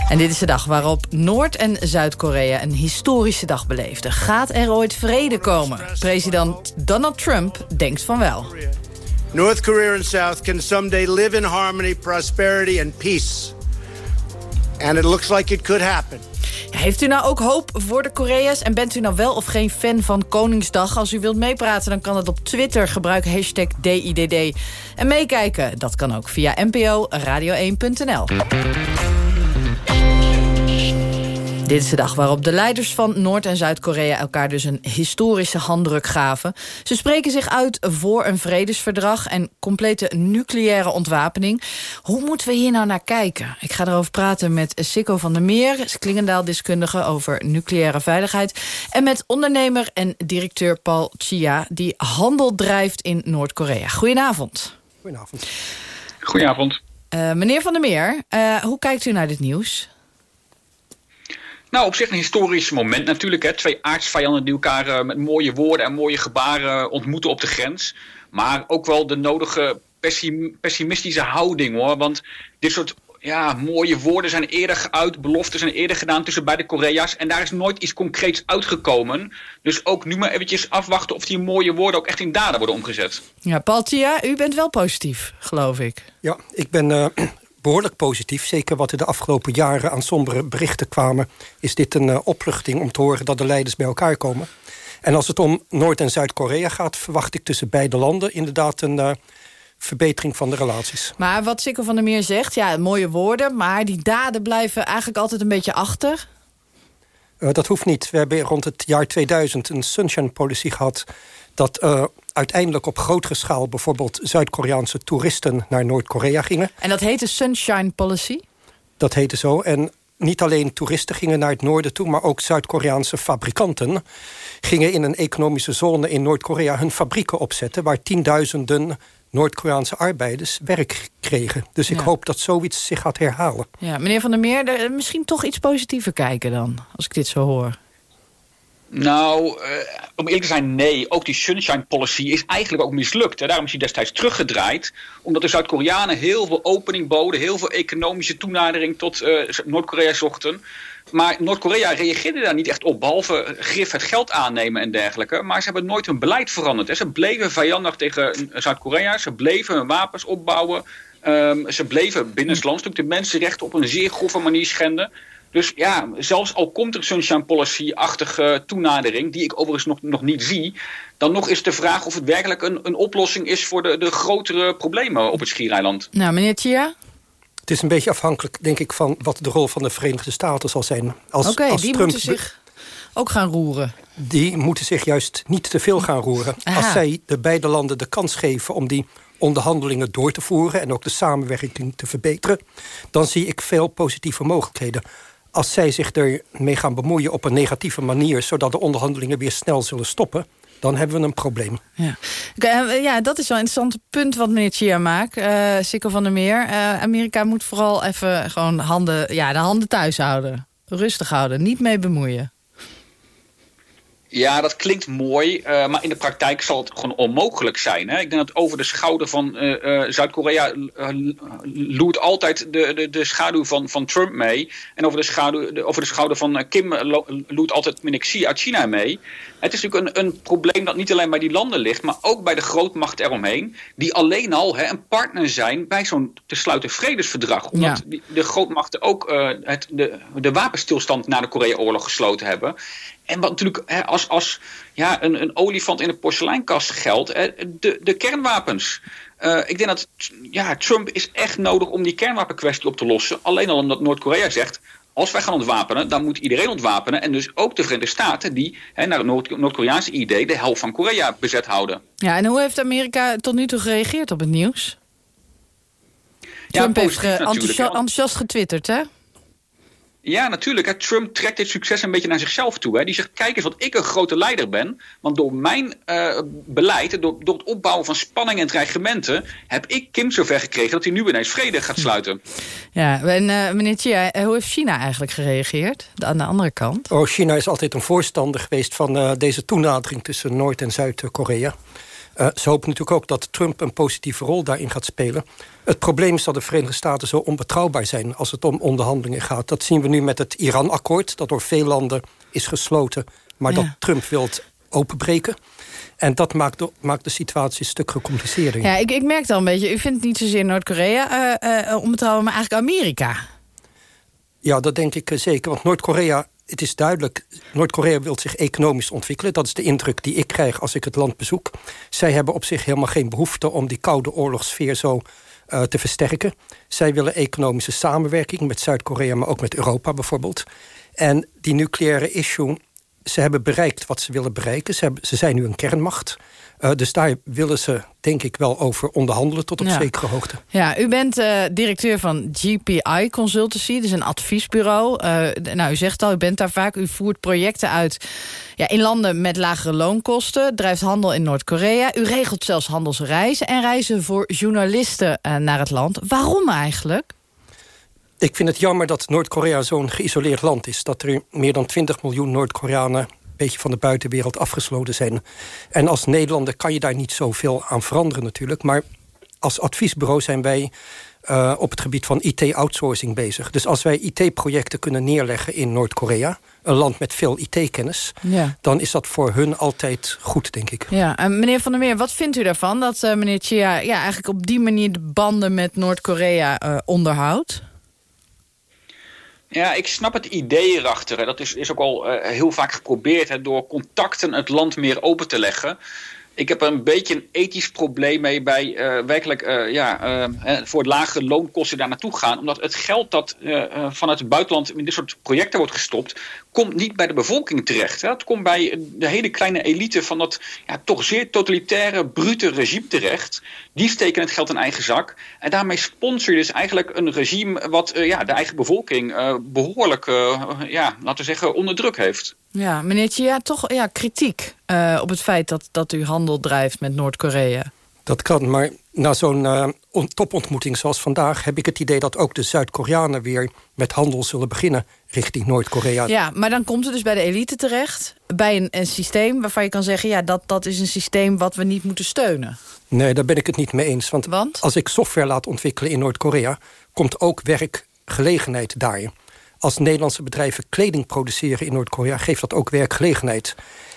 S27: En dit is de dag waarop Noord- en Zuid-Korea een historische dag beleefden. Gaat er ooit vrede komen? President Donald Trump denkt van wel.
S29: North Korea and South can someday live in harmony, prosperity and peace. And it looks like it could happen.
S27: Heeft u nou ook hoop voor de Korea's? En bent u nou wel of geen fan van Koningsdag? Als u wilt meepraten, dan kan het op Twitter. Gebruik hashtag DIDD. En meekijken, dat kan ook via NPO Radio1.nl. Dit is de dag waarop de leiders van Noord- en Zuid-Korea... elkaar dus een historische handdruk gaven. Ze spreken zich uit voor een vredesverdrag... en complete nucleaire ontwapening. Hoe moeten we hier nou naar kijken? Ik ga erover praten met Sikko van der Meer... Klingendaal-deskundige over nucleaire veiligheid... en met ondernemer en directeur Paul Chia... die handel drijft in Noord-Korea. Goedenavond.
S30: Goedenavond.
S31: Goedenavond.
S27: Uh, meneer van der Meer, uh, hoe kijkt u naar dit nieuws?
S31: Nou, op zich een historisch moment natuurlijk. Hè. Twee aardsvijanden die elkaar uh, met mooie woorden en mooie gebaren ontmoeten op de grens. Maar ook wel de nodige pessim pessimistische houding hoor. Want dit soort ja, mooie woorden zijn eerder geuit, beloften zijn eerder gedaan tussen beide Korea's. En daar is nooit iets concreets uitgekomen. Dus ook nu maar eventjes afwachten of die mooie woorden ook echt in daden worden omgezet.
S27: Ja, Paul Tia, u bent wel positief, geloof ik.
S30: Ja, ik ben uh, behoorlijk positief. Zeker wat er de afgelopen jaren aan sombere berichten kwamen... is dit een uh, opluchting om te horen dat de leiders bij elkaar komen. En als het om Noord- en Zuid-Korea gaat... verwacht ik tussen beide landen inderdaad een... Uh, verbetering van de relaties.
S27: Maar wat Sikko van der Meer zegt, ja, mooie woorden... maar die daden blijven eigenlijk altijd een beetje achter.
S30: Uh, dat hoeft niet. We hebben rond het jaar 2000 een sunshine policy gehad... dat uh, uiteindelijk op grotere schaal bijvoorbeeld Zuid-Koreaanse toeristen naar Noord-Korea gingen.
S27: En dat heette Sunshine Policy?
S30: Dat heette zo. En niet alleen toeristen gingen naar het noorden toe... maar ook Zuid-Koreaanse fabrikanten gingen in een economische zone in Noord-Korea... hun fabrieken opzetten waar tienduizenden Noord-Koreaanse arbeiders werk kregen. Dus ik
S27: Ja.
S30: hoop dat zoiets zich gaat herhalen.
S27: Ja, meneer Van der Meer, er- misschien toch iets positiever kijken dan, als ik dit zo hoor.
S31: Nou, eh, om eerlijk te zijn, nee. Ook die Sunshine Policy is eigenlijk ook mislukt. Daarom is hij destijds teruggedraaid. Omdat de Zuid-Koreanen heel veel opening boden. Heel veel economische toenadering tot eh, Noord-Korea zochten. Maar Noord-Korea reageerde daar niet echt op. Behalve grif het geld aannemen en dergelijke. Maar ze hebben nooit hun beleid veranderd. Ze bleven vijandig tegen Zuid-Korea. Ze bleven hun wapens opbouwen. Ehm, ze bleven binnenlands natuurlijk de mensenrechten op een zeer grove manier schenden. Dus ja, zelfs al komt er Sunshine Policy-achtige toenadering, die ik overigens nog, nog niet zie, dan nog is de vraag of het werkelijk een, een oplossing is voor de, de grotere problemen op het Schiereiland.
S27: Nou, meneer Tia?
S30: Het is een beetje afhankelijk, denk ik, van wat de rol van de Verenigde Staten zal zijn. Als,
S27: Oké,
S30: als
S27: die
S30: Trump
S27: moeten zich ook gaan roeren.
S30: die moeten zich juist niet te veel gaan roeren.
S27: Aha.
S30: Als zij de beide landen de kans geven om die onderhandelingen door te voeren... en ook de samenwerking te verbeteren... dan zie ik veel positieve mogelijkheden. Als zij zich ermee gaan bemoeien op een negatieve manier... zodat de onderhandelingen weer snel zullen stoppen dan hebben we een probleem.
S27: Ja, okay, ja dat is wel een interessant punt wat meneer Chia maakt. Uh, Sikkel van der Meer. Amerika moet vooral even gewoon handen, ja, de handen thuis houden. Rustig houden, niet mee bemoeien.
S31: Ja, dat klinkt mooi, uh, maar in de praktijk zal het gewoon onmogelijk zijn. Hè? Ik denk dat over de schouder van uh, uh, Zuid-Korea loert altijd de, de, de schaduw van, van Trump mee. En over de, schaduw, de, over de schouder van Kim loert altijd meneer Xi uit China mee. Het is natuurlijk een, een probleem dat niet alleen bij die landen ligt, maar ook bij de grootmachten eromheen. Die alleen al hè, een partner zijn bij zo'n te sluiten vredesverdrag. Omdat die, de grootmachten ook het, de, de wapenstilstand na de Korea-oorlog gesloten hebben. En wat natuurlijk hè, als, als ja, een, een olifant in de porseleinkast geldt, hè, de, de kernwapens. Uh, ik denk dat ja, Trump is echt nodig om die kernwapenkwestie op te lossen. Alleen al omdat Noord-Korea zegt, als wij gaan ontwapenen, dan moet iedereen ontwapenen. En dus ook de Verenigde Staten die hè, naar het Noord-Koreaanse idee de helft van Korea bezet houden.
S27: Ja, en hoe heeft Amerika tot nu toe gereageerd op het nieuws? Trump ja, heeft enthousiast, enthousiast getwitterd, hè?
S31: Ja, natuurlijk. Hè. Trump trekt dit succes een beetje naar zichzelf toe. Hè. Die zegt, kijk eens wat ik een grote leider ben. Want door mijn uh, beleid, door, door het opbouwen van spanning en dreigementen... heb ik Kim zover gekregen dat hij nu ineens vrede gaat sluiten.
S27: Ja, en uh, meneer Chia, hoe heeft China eigenlijk gereageerd? Aan de andere kant?
S30: Oh, China is altijd een voorstander geweest van uh, deze toenadering... tussen Noord- en Zuid-Korea. Uh, ze hopen natuurlijk ook dat Trump een positieve rol daarin gaat spelen. Het probleem is dat de Verenigde Staten zo onbetrouwbaar zijn... als het om onderhandelingen gaat. Dat zien we nu met het Iran-akkoord... dat door veel landen is gesloten... maar dat Trump wilt openbreken. En dat maakt de, maakt de situatie een stuk gecompliceerder.
S27: Ja, ik, ik merk al een beetje... u vindt niet zozeer Noord-Korea uh, uh, onbetrouwbaar... maar eigenlijk Amerika.
S30: Ja, dat denk ik zeker. Want Noord-Korea het is duidelijk, Noord-Korea wil zich economisch ontwikkelen. Dat is de indruk die ik krijg als ik het land bezoek. Zij hebben op zich helemaal geen behoefte om die koude oorlogssfeer zo uh, te versterken. Zij willen economische samenwerking met Zuid-Korea, maar ook met Europa bijvoorbeeld. En die nucleaire issue, ze hebben bereikt wat ze willen bereiken. Ze, hebben, ze zijn nu een kernmacht. Uh, dus daar willen ze, denk ik, wel over onderhandelen tot op zekere hoogte.
S27: Ja, u bent uh, directeur van GPI Consultancy, dus een adviesbureau. Uh, nou, u zegt al, u bent daar vaak. U voert projecten uit ja, in landen met lagere loonkosten. Drijft handel in Noord-Korea. U regelt zelfs handelsreizen en reizen voor journalisten naar het land. Waarom eigenlijk?
S30: Ik vind het jammer dat Noord-Korea zo'n geïsoleerd land is. Dat er meer dan 20 miljoen Noord-Koreanen beetje van de buitenwereld afgesloten zijn. En als Nederlander kan je daar niet zoveel aan veranderen natuurlijk. Maar als adviesbureau zijn wij uh, op het gebied van IT-outsourcing bezig. Dus als wij IT-projecten kunnen neerleggen in Noord-Korea... een land met veel IT-kennis... Ja. dan is dat voor hun altijd goed, denk ik.
S27: Ja, en meneer Van der Meer, wat vindt u daarvan... dat uh, meneer Chia ja, eigenlijk op die manier de banden met Noord-Korea uh, onderhoudt?
S31: Ja, ik snap het idee erachter. Dat is, is ook al uh, heel vaak geprobeerd hè, door contacten het land meer open te leggen. Ik heb er een beetje een ethisch probleem mee bij uh, werkelijk uh, ja, uh, voor het lage loonkosten daar naartoe gaan. Omdat het geld dat vanuit het buitenland in dit soort projecten wordt gestopt, komt niet bij de bevolking terecht. Het komt bij de hele kleine elite van dat ja, toch zeer totalitaire, brute regime terecht. Die steken het geld in eigen zak. En daarmee sponsor je dus eigenlijk een regime wat ja, de eigen bevolking behoorlijk, ja, laten we zeggen, onder druk heeft.
S27: Ja, meneer ja, toch ja, kritiek uh, op het feit dat, dat u handel drijft met Noord-Korea.
S30: Dat kan, maar na zo'n uh, topontmoeting zoals vandaag... heb ik het idee dat ook de Zuid-Koreanen weer met handel zullen beginnen... richting Noord-Korea.
S27: Ja, maar dan komt het dus bij de elite terecht. Bij een, een systeem waarvan je kan zeggen... ja, dat, dat is een systeem wat we niet moeten steunen.
S30: Nee, daar ben ik het niet mee eens. Want,
S27: want?
S30: als ik software laat ontwikkelen in Noord-Korea... komt ook werkgelegenheid daar als Nederlandse bedrijven kleding produceren in Noord-Korea... geeft dat ook werkgelegenheid.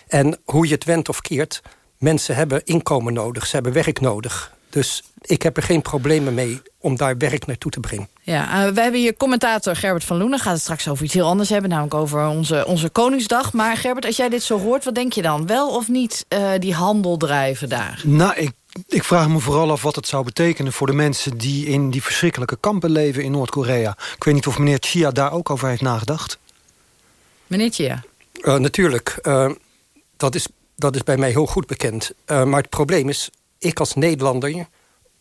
S30: En hoe je het wendt of keert, mensen hebben inkomen nodig. Ze hebben werk nodig. Dus ik heb er geen problemen mee om daar werk naartoe te brengen.
S27: Ja, uh, we hebben hier commentator Gerbert van Loenen. Gaat het straks over iets heel anders hebben, namelijk over onze, onze Koningsdag. Maar Gerbert, als jij dit zo hoort, wat denk je dan? Wel of niet uh, die handel drijven daar?
S28: Nou, ik ik vraag me vooral af wat het zou betekenen voor de mensen... die in die verschrikkelijke kampen leven in Noord-Korea. Ik weet niet of meneer Chia daar ook over heeft nagedacht.
S27: Meneer Chia?
S30: Uh, natuurlijk. Uh, dat, is, dat is bij mij heel goed bekend. Uh, maar het probleem is, ik als Nederlander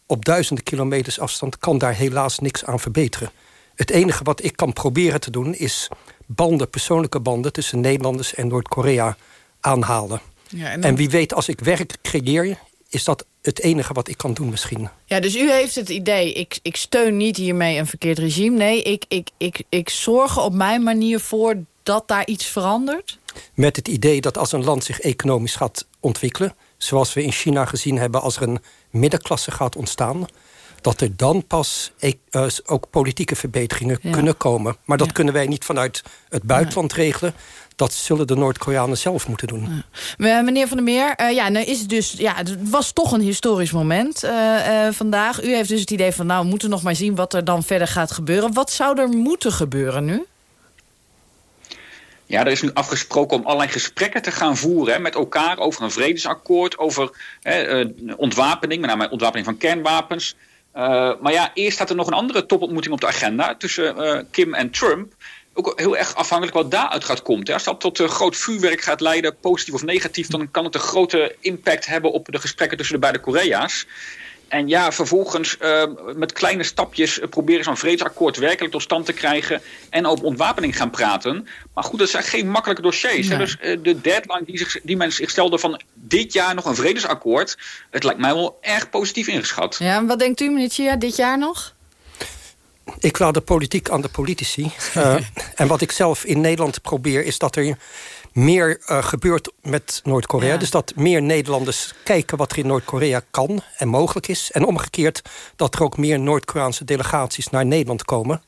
S30: op duizenden kilometers afstand kan daar helaas niks aan verbeteren. Het enige wat ik kan proberen te doen is banden, persoonlijke banden tussen Nederlanders en Noord-Korea aanhalen.
S27: Ja,
S30: en,
S27: dan-
S30: wie weet, als ik werk creëer, is dat het enige wat ik kan doen misschien.
S27: Ja, dus u heeft het idee, ik, ik steun niet hiermee een verkeerd regime. Nee, ik, ik, ik, ik zorg er op mijn manier voor dat daar iets verandert.
S30: Met het idee dat als een land zich economisch gaat ontwikkelen... zoals we in China gezien hebben als er een middenklasse gaat ontstaan... dat er dan pas e- eh, ook politieke verbeteringen
S27: Ja.
S30: kunnen komen. Maar dat kunnen wij niet vanuit het buitenland regelen. Dat zullen de Noord-Koreanen zelf moeten doen.
S27: Maar, Meneer Van der Meer, eh, ja, nou is het dus, ja, het was toch een historisch moment eh, eh, vandaag. U heeft dus het idee van, nou, we moeten nog maar zien wat er dan verder gaat gebeuren. Wat zou er moeten gebeuren nu?
S31: Ja, er is nu afgesproken om allerlei gesprekken te gaan voeren hè, met elkaar over een vredesakkoord, over hè, eh, ontwapening, met name ontwapening van kernwapens. Eh, maar ja, eerst staat er nog een andere topontmoeting op de agenda tussen eh, Kim en Trump. Ook heel erg afhankelijk wat daaruit gaat komen. hè. Als dat tot eh, groot vuurwerk gaat leiden, positief of negatief, dan kan het een grote impact hebben op de gesprekken tussen de beide Korea's. En ja, vervolgens eh, met kleine stapjes eh, proberen zo'n vredesakkoord werkelijk tot stand te krijgen. En over ontwapening gaan praten. Maar goed, dat zijn geen makkelijke dossiers. Dus eh, de deadline die, zich, die men zich stelde van dit jaar nog een vredesakkoord. Het lijkt mij wel erg positief ingeschat.
S27: Ja, en wat denkt u, meneer Chia, dit jaar nog?
S30: Ik laat de politiek aan de politici. Eh, en wat ik zelf in Nederland probeer... is dat er meer eh, gebeurt met Noord-Korea.
S27: Ja.
S30: Dus dat meer Nederlanders kijken wat er in Noord-Korea kan en mogelijk is. En omgekeerd dat er ook meer Noord-Koreaanse delegaties naar Nederland komen.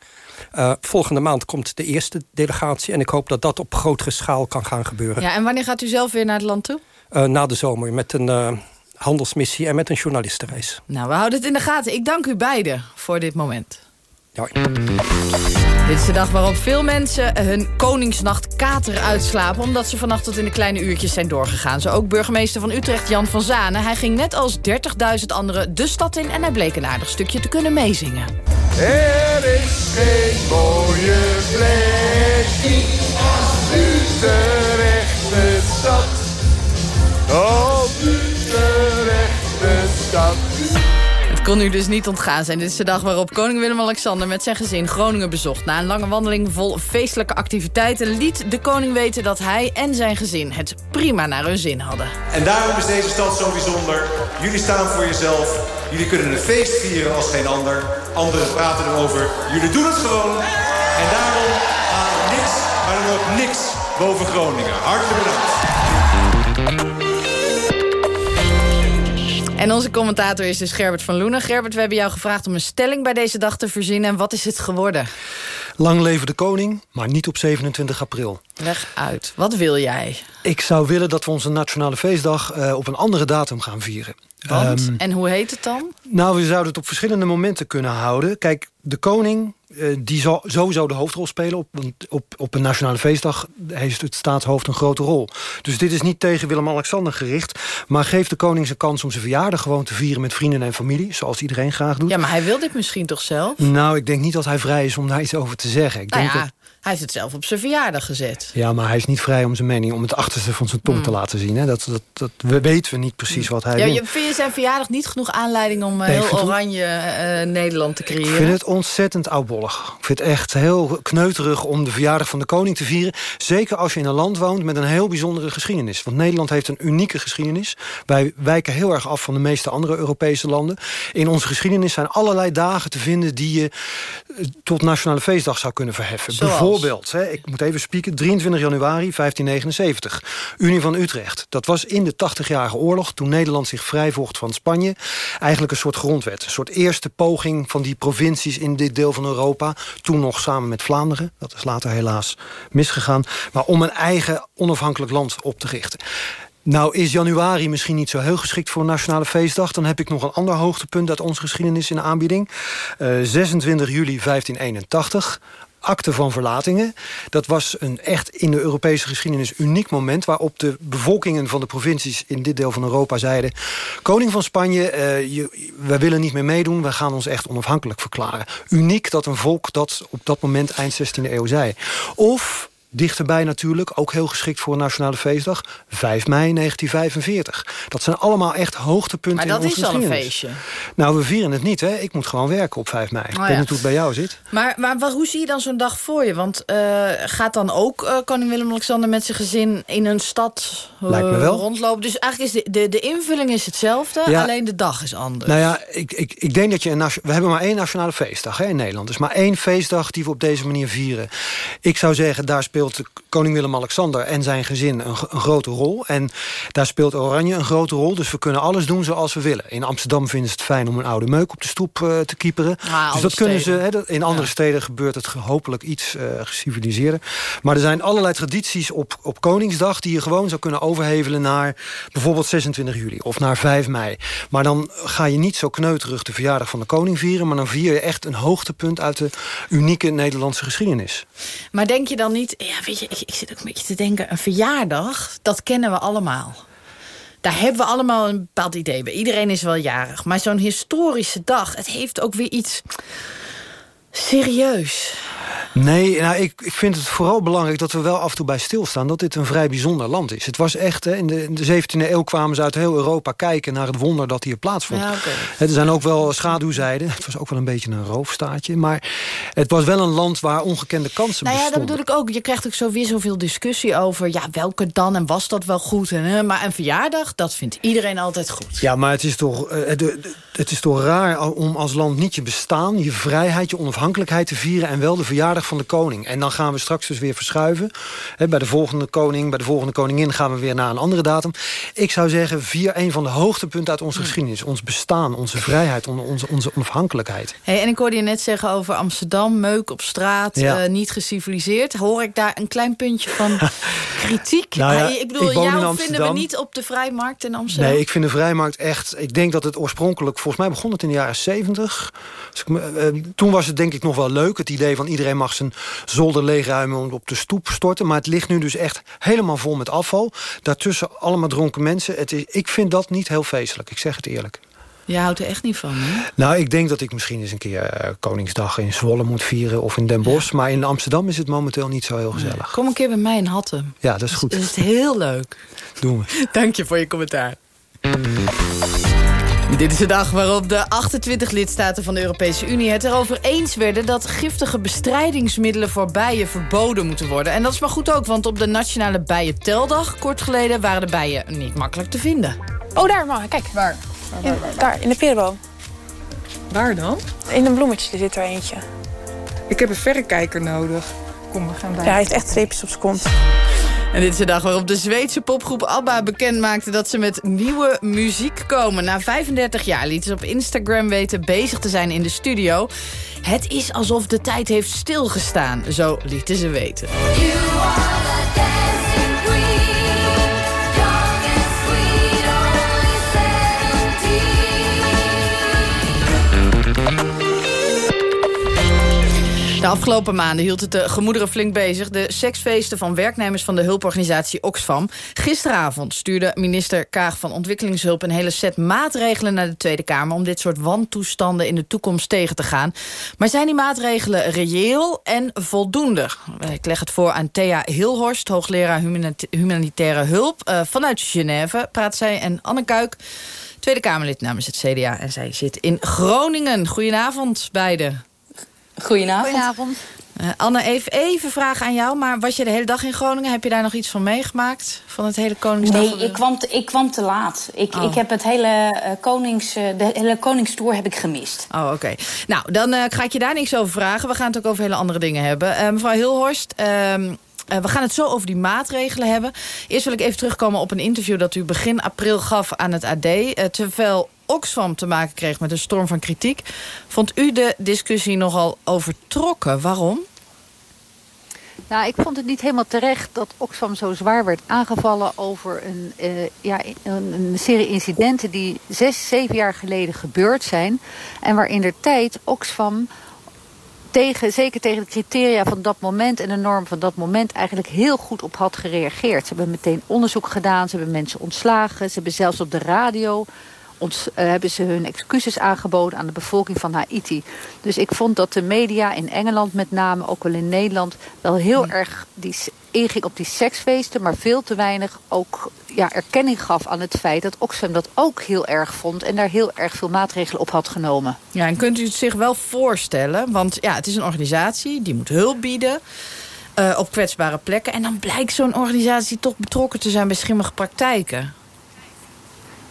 S30: Eh, volgende maand komt de eerste delegatie... en ik hoop dat dat op grotere schaal kan gaan gebeuren.
S27: Ja, en wanneer gaat u zelf weer naar het land toe?
S30: Na de zomer met een handelsmissie en met een journalistenreis.
S27: Nou, we houden het in de gaten. Ik dank u beiden voor dit moment. Dit is de dag waarop veel mensen hun Koningsnacht kater uitslapen... omdat ze vannacht tot in de kleine uurtjes zijn doorgegaan. Zo ook burgemeester van Utrecht, Jan van Zanen. Hij ging net als 30.000 anderen de stad in... en hij bleek een aardig stukje te kunnen meezingen.
S32: Er is geen mooie plekje als Utrecht de stad. Oh,
S27: kon u dus niet ontgaan zijn. Dit is de dag waarop koning Willem-Alexander met zijn gezin Groningen bezocht. Na een lange wandeling vol feestelijke activiteiten... liet de koning weten dat hij en zijn gezin het prima naar hun zin hadden.
S33: En daarom is deze stad zo bijzonder. Jullie staan voor jezelf. Jullie kunnen een feest vieren als geen ander. Anderen praten erover. Jullie doen het gewoon. En daarom gaat niks, maar dan ook niks boven Groningen. Hartelijk bedankt.
S27: En onze commentator is dus Gerbert van Loenen. Gerbert, we hebben jou gevraagd om een stelling bij deze dag te verzinnen. En wat is het geworden?
S28: Lang leven de koning, maar niet op 27 april.
S27: Leg uit. Wat wil jij?
S28: Ik zou willen dat we onze nationale feestdag eh, op een andere datum gaan vieren.
S27: Want?
S28: Ehm,
S27: en hoe heet het dan?
S28: nou, we zouden het op verschillende momenten kunnen houden. Kijk, de koning, eh, die zal sowieso de hoofdrol spelen. Op, want op, op een nationale feestdag heeft het staatshoofd een grote rol. Dus dit is niet tegen Willem-Alexander gericht. Maar geeft de koning zijn kans om zijn verjaardag gewoon te vieren... met vrienden en familie, zoals iedereen graag doet.
S27: Ja, maar hij wil dit misschien toch zelf?
S28: Nou, ik denk niet dat hij vrij is om daar iets over te zeggen. Ik
S27: Nou
S28: denk
S27: ja,
S28: dat-
S27: hij heeft het zelf op zijn verjaardag gezet.
S28: ja, maar hij is niet vrij om zijn mening... om het achterste van zijn tong
S27: Hmm.
S28: te laten zien. Hè? Dat, dat, dat, we weten we niet precies wat hij
S27: Ja,
S28: wil.
S27: je, vind je zijn verjaardag niet genoeg aanleiding om eh,
S28: Nee,
S27: heel oranje eh, Nederland te creëren?
S28: Ik vind het ontzettend oudbollig. Ik vind het echt heel kneuterig om de verjaardag van de koning te vieren. Zeker als je in een land woont met een heel bijzondere geschiedenis. Want Nederland heeft een unieke geschiedenis. Wij wijken heel erg af van de meeste andere Europese landen. In onze geschiedenis zijn allerlei dagen te vinden... die je eh, tot Nationale Feestdag zou kunnen verheffen.
S27: Zoals?
S28: Bijvoorbeeld, hè, ik moet even spieken... 23 januari 1579, Unie van Utrecht. Dat was in de 80-jarige oorlog... toen Nederland zich vrijvocht van Spanje. Eigenlijk een soort grondwet. Een soort eerste poging van die provincies in dit deel van Europa. Toen nog samen met Vlaanderen. Dat is later helaas misgegaan. Maar om een eigen onafhankelijk land op te richten. Nou is januari misschien niet zo heel geschikt voor nationale feestdag. Dan heb ik nog een ander hoogtepunt uit onze geschiedenis in aanbieding. Eh, 26 juli 1581. Akte van verlatingen. Dat was een echt in de Europese geschiedenis uniek moment... waarop de bevolkingen van de provincies in dit deel van Europa zeiden... koning van Spanje, eh, je, wij willen niet meer meedoen... wij gaan ons echt onafhankelijk verklaren. Uniek dat een volk dat op dat moment eind 16e eeuw zei. Of dichterbij natuurlijk, ook heel geschikt voor een nationale feestdag. 5 mei 1945. Dat zijn allemaal echt hoogtepunten
S27: Maar dat
S28: in onze
S27: is al een
S28: geschiedenis.
S27: feestje.
S28: Nou, we vieren het niet, hè. Ik moet gewoon werken op 5 mei. ik
S27: Oh,
S28: weet
S27: ja.
S28: niet hoe het bij jou zit.
S27: Maar, maar hoe zie je dan zo'n dag voor je? Want eh, gaat dan ook eh, koning Willem-Alexander met zijn gezin in een stad eh,
S28: Lijkt me wel.
S27: rondlopen? Dus eigenlijk is de, de, de invulling is hetzelfde,
S28: Ja.
S27: alleen de dag is anders.
S28: Nou ja, ik, ik, ik denk dat je een we hebben maar één nationale feestdag hè, in Nederland. Dus maar één feestdag die we op deze manier vieren. Ik zou zeggen, daar speelt de koning Willem-Alexander en zijn gezin een, een grote rol. En daar speelt Oranje een grote rol. Dus we kunnen alles doen zoals we willen. In Amsterdam vinden ze het fijn om een oude meuk op de stoep eh, te kieperen.
S27: Ah,
S28: dus dat kunnen ze.
S27: steden.
S28: In andere steden gebeurt het hopelijk iets eh geciviliseerder. Maar er zijn allerlei tradities op, op Koningsdag die je gewoon zou kunnen overhevelen naar bijvoorbeeld 26 juli of naar 5 mei. Maar dan ga je niet zo kneuterig de verjaardag van de koning vieren, maar dan vier je echt een hoogtepunt uit de unieke Nederlandse geschiedenis.
S27: Maar denk je dan niet... Ja, weet je, ik, ik zit ook een beetje te denken... een verjaardag, dat kennen we allemaal. Daar hebben we allemaal een bepaald idee bij. Iedereen is wel jarig. Maar zo'n historische dag, het heeft ook weer iets... serieus.
S28: Nee, nou, ik, ik vind het vooral belangrijk dat we wel af en toe bij stilstaan... dat dit een vrij bijzonder land is. Het was echt, hè, in, de, in de 17e eeuw kwamen ze uit heel Europa kijken... naar het wonder dat hier plaatsvond.
S27: Ja,
S28: Er zijn ook wel schaduwzijden. Het was ook wel een beetje een roofstaatje. Maar het was wel een land waar ongekende kansen
S27: Nou ja, dat
S28: bestonden.
S27: bedoel ik ook. Je krijgt ook zo weer zoveel discussie over... ja, welke dan en was dat wel goed? En, hè, maar een verjaardag, dat vindt iedereen altijd goed.
S28: Ja, maar het is, toch, eh, het is toch raar om als land niet je bestaan... je vrijheid, je onafhankelijkheid te vieren... en wel de verjaardag van de koning. En dan gaan we straks dus weer verschuiven. Bij de volgende koning, bij de volgende koningin... gaan we weer naar een andere datum. Ik zou zeggen, vier een van de hoogtepunten uit onze geschiedenis. Ons bestaan, onze vrijheid, on- onze, onze onafhankelijkheid.
S27: Hey, en ik hoorde je net zeggen over Amsterdam, meuk op straat,
S28: Ja.
S27: eh, niet geciviliseerd. Hoor ik daar een klein puntje van kritiek?
S28: Nou ja,
S27: ik bedoel,
S28: ik
S27: jou vinden we niet op de Vrijmarkt in Amsterdam?
S28: Nee, ik vind de vrijmarkt echt... Ik denk dat het oorspronkelijk... Volgens mij begon het in de jaren 70. Dus eh, toen was het denk ik nog wel leuk. Het idee van iedereen mag zijn zolder leegruimen... om op de stoep storten. Maar het ligt nu dus echt helemaal vol met afval. Daartussen allemaal dronken mensen. Het is, ik vind dat niet heel feestelijk. Ik zeg het eerlijk.
S27: Je houdt er echt niet van, hè?
S28: Nou, ik denk dat ik misschien eens een keer eh, Koningsdag in Zwolle moet vieren... of in Den Bosch. Maar in Amsterdam is het momenteel niet zo heel gezellig.
S27: Kom een keer bij mij in Hattem.
S28: Ja, dat is goed.
S27: Dat is heel leuk.
S28: Doen we.
S27: Dank je voor je commentaar. Dit is de dag waarop de 28 lidstaten van de Europese Unie het erover eens werden dat giftige bestrijdingsmiddelen voor bijen verboden moeten worden. En dat is maar goed ook, want op de Nationale Bijenteldag kort geleden waren de bijen niet makkelijk te vinden.
S34: Oh, daar, ma, kijk. Waar? In, daar, in de perenboom.
S35: Waar dan?
S34: In een bloemetje zit er eentje.
S35: Ik heb een verrekijker nodig. Kom, we gaan bij.
S34: Ja, hij heeft echt streepjes op zijn kont.
S27: En dit is de dag waarop de Zweedse popgroep ABBA bekend maakte dat ze met nieuwe muziek komen. Na 35 jaar lieten ze op Instagram weten bezig te zijn in de studio. Het is alsof de tijd heeft stilgestaan, zo lieten ze weten. De afgelopen maanden hield het de gemoederen flink bezig. De seksfeesten van werknemers van de hulporganisatie Oxfam. Gisteravond stuurde minister Kaag van Ontwikkelingshulp... een hele set maatregelen naar de Tweede Kamer... om dit soort wantoestanden in de toekomst tegen te gaan. Maar zijn die maatregelen reëel en voldoende? Ik leg het voor aan Thea Hilhorst, hoogleraar humanita- humanitaire hulp. Eh, vanuit Genève praat zij. En Anne Kuik, Tweede Kamerlid namens het CDA. En zij zit in Groningen. Goedenavond, beiden.
S36: Goedenavond. Goedenavond.
S27: Eh, Anne, even, even vragen aan jou. Maar was je de hele dag in Groningen? Heb je daar nog iets van meegemaakt? Van het hele Koningsdag?
S36: Nee, ik kwam, te, ik kwam te laat. Ik,
S27: Oh.
S36: ik heb het hele, eh, konings, eh, de hele Koningstour heb ik gemist.
S27: Oh, oké. Nou, dan ga ik je daar niks over vragen. We gaan het ook over hele andere dingen hebben. Mevrouw Hilhorst, ehm, eh, we gaan het zo over die maatregelen hebben. Eerst wil ik even terugkomen op een interview dat u begin april gaf aan het AD. terwijl Oxfam te maken kreeg met een storm van kritiek. Vond u de discussie nogal overtrokken? Waarom?
S37: Nou, ik vond het niet helemaal terecht dat Oxfam zo zwaar werd aangevallen over een, eh, ja, een, een serie incidenten die zes, zeven jaar geleden gebeurd zijn. En waar in de tijd Oxfam tegen, zeker tegen de criteria van dat moment en de norm van dat moment eigenlijk heel goed op had gereageerd. Ze hebben meteen onderzoek gedaan, ze hebben mensen ontslagen, ze hebben zelfs op de radio ons, eh, hebben ze hun excuses aangeboden aan de bevolking van Haiti. Dus ik vond dat de media in Engeland met name, ook wel in Nederland... wel heel erg die, inging op die seksfeesten... maar veel te weinig ook ja, erkenning gaf aan het feit dat Oxfam dat ook heel erg vond... en daar heel erg veel maatregelen op had genomen.
S27: Ja, en kunt u het zich wel voorstellen? Want ja, het is een organisatie, die moet hulp bieden... Uh, op kwetsbare plekken. En dan blijkt zo'n organisatie toch betrokken te zijn bij schimmige praktijken.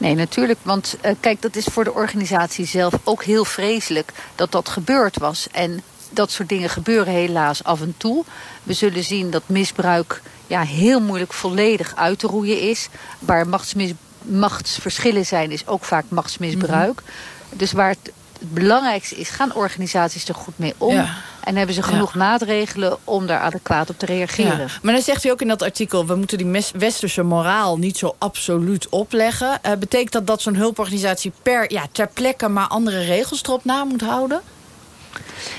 S37: Nee, natuurlijk. Want uh, kijk, dat is voor de organisatie zelf ook heel vreselijk dat dat gebeurd was. En dat soort dingen gebeuren helaas af en toe. We zullen zien dat misbruik ja, heel moeilijk volledig uit te roeien is. Waar machtsmis machtsverschillen zijn, is ook vaak machtsmisbruik. Mhm. Dus waar het het belangrijkste is, gaan organisaties er goed mee om? En hebben ze genoeg maatregelen om daar adequaat op te reageren?
S27: Maar dan zegt u ook in dat artikel... we moeten die westerse moraal niet zo absoluut opleggen. Uh, betekent dat dat zo'n hulporganisatie per, ja, ter plekke... maar andere regels erop na moet houden?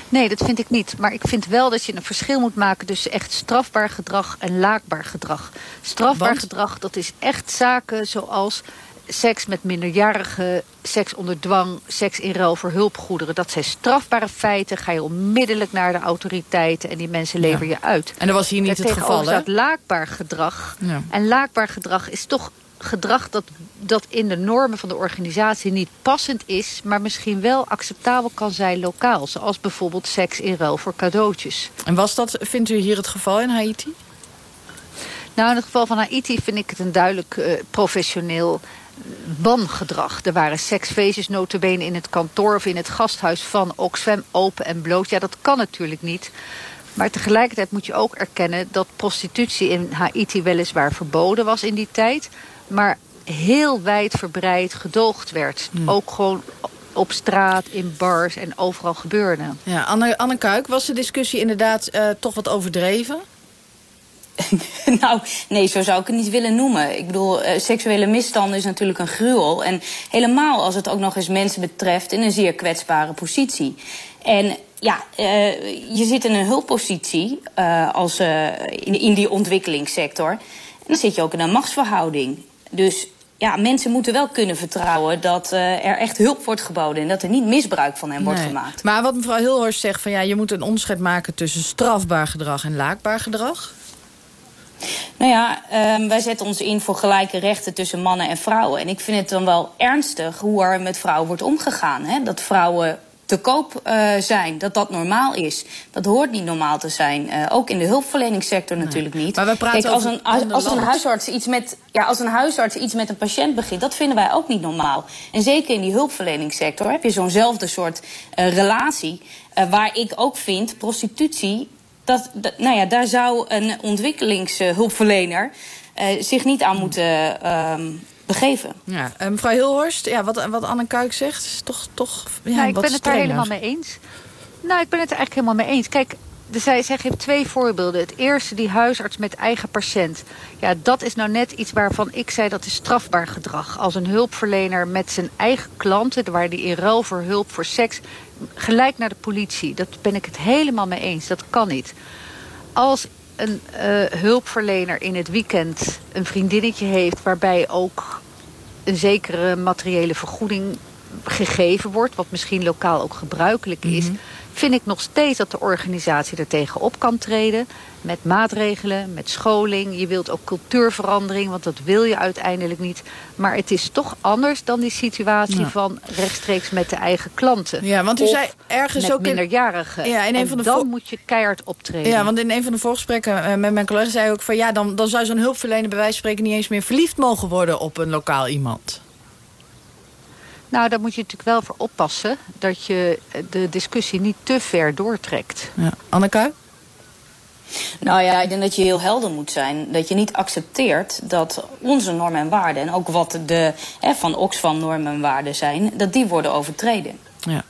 S37: Nee, dat vind ik niet. Maar ik vind wel dat je een verschil moet maken tussen echt strafbaar gedrag en laakbaar gedrag. Strafbaar gedrag, dat is echt zaken zoals seks met minderjarigen, seks onder dwang, seks in ruil voor hulpgoederen. Dat zijn strafbare feiten. Ga je onmiddellijk naar de autoriteiten en die mensen leveren je uit.
S27: En dat was hier niet het geval, hè?
S37: staat laakbaar gedrag. Ja. En laakbaar gedrag is toch gedrag dat, dat in de normen van de organisatie niet passend is... maar misschien wel acceptabel kan zijn lokaal. Zoals bijvoorbeeld seks in ruil voor cadeautjes.
S27: En was dat, vindt u hier het geval in Haiti?
S37: Nou, in het geval van Haiti vind ik het een duidelijk uh, professioneel wangedrag. Er waren seksfeestjes notabene in het kantoor of in het gasthuis van Oxfam open en bloot. Ja, dat kan natuurlijk niet. Maar tegelijkertijd moet je ook erkennen dat prostitutie in Haiti weliswaar verboden was in die tijd. Maar heel wijdverbreid gedoogd werd. Hmm. Ook gewoon op straat, in bars en overal gebeurde.
S27: Ja, Anne, Anne Kuik, was de discussie inderdaad uh, toch wat overdreven?
S38: nou, nee, zo zou ik het niet willen noemen. Ik bedoel, uh, seksuele misstanden is natuurlijk een gruwel. En helemaal als het ook nog eens mensen betreft in een zeer kwetsbare positie. En ja, uh, je zit in een hulppositie uh, als, in, in die ontwikkelingssector. En dan zit je ook in een machtsverhouding. Dus ja, mensen moeten wel kunnen vertrouwen dat er echt hulp wordt geboden... en dat er niet misbruik van hen wordt gemaakt.
S27: Maar wat mevrouw Hilhorst zegt, van ja, je moet een onderscheid maken... tussen strafbaar gedrag en laakbaar gedrag...
S38: Nou ja, um, wij zetten ons in voor gelijke rechten tussen mannen en vrouwen. En ik vind het dan wel ernstig hoe er met vrouwen wordt omgegaan. Hè? Dat vrouwen te koop uh, zijn, dat dat normaal is. Dat hoort niet normaal te zijn. Uh, ook in de hulpverleningssector nee. natuurlijk niet.
S27: Maar we praten
S38: Kijk, als, een, als,
S27: als
S38: een huisarts iets met, ja, als een huisarts iets met een patiënt begint, dat vinden wij ook niet normaal. En zeker in die hulpverleningssector heb je zo'nzelfde soort uh, relatie. waar ik ook vind, prostitutie dat, dat, nou ja, daar zou een ontwikkelingshulpverlener uh, zich niet aan moeten uh, begeven.
S27: Ja. Uh, mevrouw Hilhorst, ja, wat, wat Anne Kuik zegt, is toch... toch ja,
S37: nou, ik
S27: ben
S37: het daar helemaal mee eens. Nou, ik ben het er eigenlijk helemaal mee eens. Kijk, de, zij, zij geeft twee voorbeelden. Het eerste, die huisarts met eigen patiënt. Ja, dat is nou net iets waarvan ik zei dat is strafbaar gedrag. Als een hulpverlener met zijn eigen klanten... waar die in ruil voor hulp voor seks gelijk naar de politie. Dat ben ik het helemaal mee eens. Dat kan niet. Als een uh, hulpverlener in het weekend een vriendinnetje heeft... waarbij ook een zekere materiële vergoeding gegeven wordt... wat misschien lokaal ook gebruikelijk is... Mm -hmm vind ik nog steeds dat de organisatie er tegenop kan treden. Met maatregelen, met scholing. Je wilt ook cultuurverandering, want dat wil je uiteindelijk niet. Maar het is toch anders dan die situatie ja. van rechtstreeks met de eigen klanten.
S27: Ja, want u
S37: of
S27: zei ergens
S37: met
S27: ook...
S37: minderjarigen.
S27: Ja, in een
S37: en
S27: van de
S37: dan moet je keihard optreden.
S27: Ja, want in een van de voorgesprekken met mijn collega zei ook van... ja, dan, dan zou zo'n hulpverlener bij wijze van spreken niet eens meer verliefd mogen worden op een lokaal iemand.
S37: Nou, daar moet je natuurlijk wel voor oppassen... dat je de discussie niet te ver doortrekt.
S27: Ja. Anneke?
S38: Nou ja, ik denk dat je heel helder moet zijn. Dat je niet accepteert dat onze normen en waarden... en ook wat de hè, van Oxfam normen en waarden zijn... dat die worden overtreden.
S27: Ja.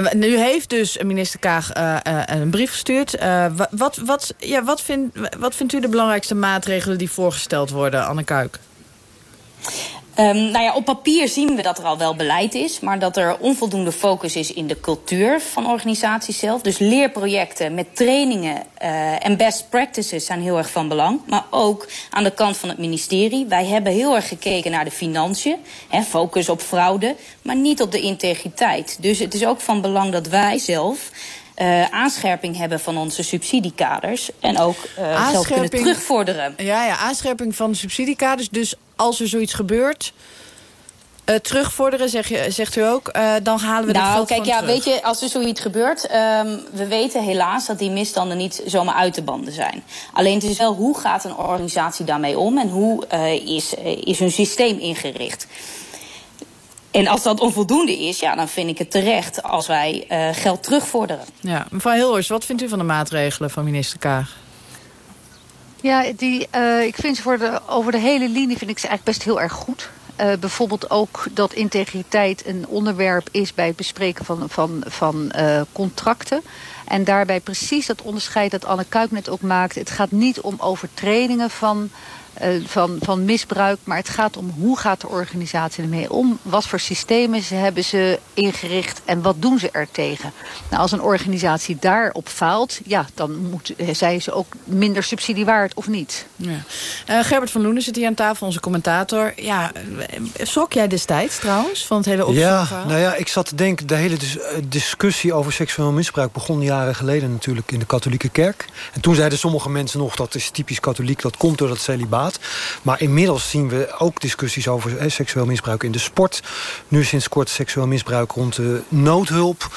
S27: Uh, nu heeft dus minister Kaag uh, uh, een brief gestuurd. wat, wat, ja, wat, vind, wat vindt u de belangrijkste maatregelen die voorgesteld worden, Anne Kuik?
S38: Um, nou ja, op papier zien we dat er al wel beleid is, maar dat er onvoldoende focus is in de cultuur van organisaties zelf. Dus leerprojecten met trainingen uh, en best practices zijn heel erg van belang. Maar ook aan de kant van het ministerie. Wij hebben heel erg gekeken naar de financiën, hè, focus op fraude, maar niet op de integriteit. Dus het is ook van belang dat wij zelf uh, aanscherping hebben van onze subsidiekaders. En ook uh, zelf kunnen terugvorderen.
S27: Ja, ja, aanscherping van de subsidiekaders. Dus als er zoiets gebeurt... Uh, terugvorderen, zeg je, zegt u ook, uh, dan halen we
S38: nou,
S27: dat geld
S38: kijk, ja,
S27: terug.
S38: weet je, als er zoiets gebeurt, um, we weten helaas dat die misstanden niet zomaar uit te banden zijn. Alleen het is wel hoe gaat een organisatie daarmee om en hoe uh, is, is hun systeem ingericht. En als dat onvoldoende is, ja, dan vind ik het terecht als wij uh, geld terugvorderen.
S27: Ja, mevrouw Hilhorst, wat vindt u van de maatregelen van minister Kaag?
S37: Ja, die, uh, ik vind ze voor de, over de hele linie vind ik ze eigenlijk best heel erg goed. Uh, bijvoorbeeld ook dat integriteit een onderwerp is bij het bespreken van, van, van uh, contracten. En daarbij precies dat onderscheid dat Anne Kuip net ook maakt. Het gaat niet om overtredingen van van, van misbruik. Maar het gaat om hoe gaat de organisatie ermee om? Wat voor systemen ze hebben ze ingericht en wat doen ze er tegen? Nou, als een organisatie daarop faalt, ja, dan moet, zijn ze ook minder subsidie waard of niet.
S27: Ja. Uh, Gerbert van Loenen zit hier aan tafel, onze commentator. Ja, schrok jij destijds trouwens van het hele opzoekverhaal?
S28: Ja, nou ja, ik zat te denken, de hele dis discussie over seksueel misbruik begon jaren geleden natuurlijk in de katholieke kerk. En toen zeiden sommige mensen nog dat is typisch katholiek, dat komt door dat celibaat. Maar inmiddels zien we ook discussies over seksueel misbruik in de sport. Nu sinds kort seksueel misbruik rond de noodhulp.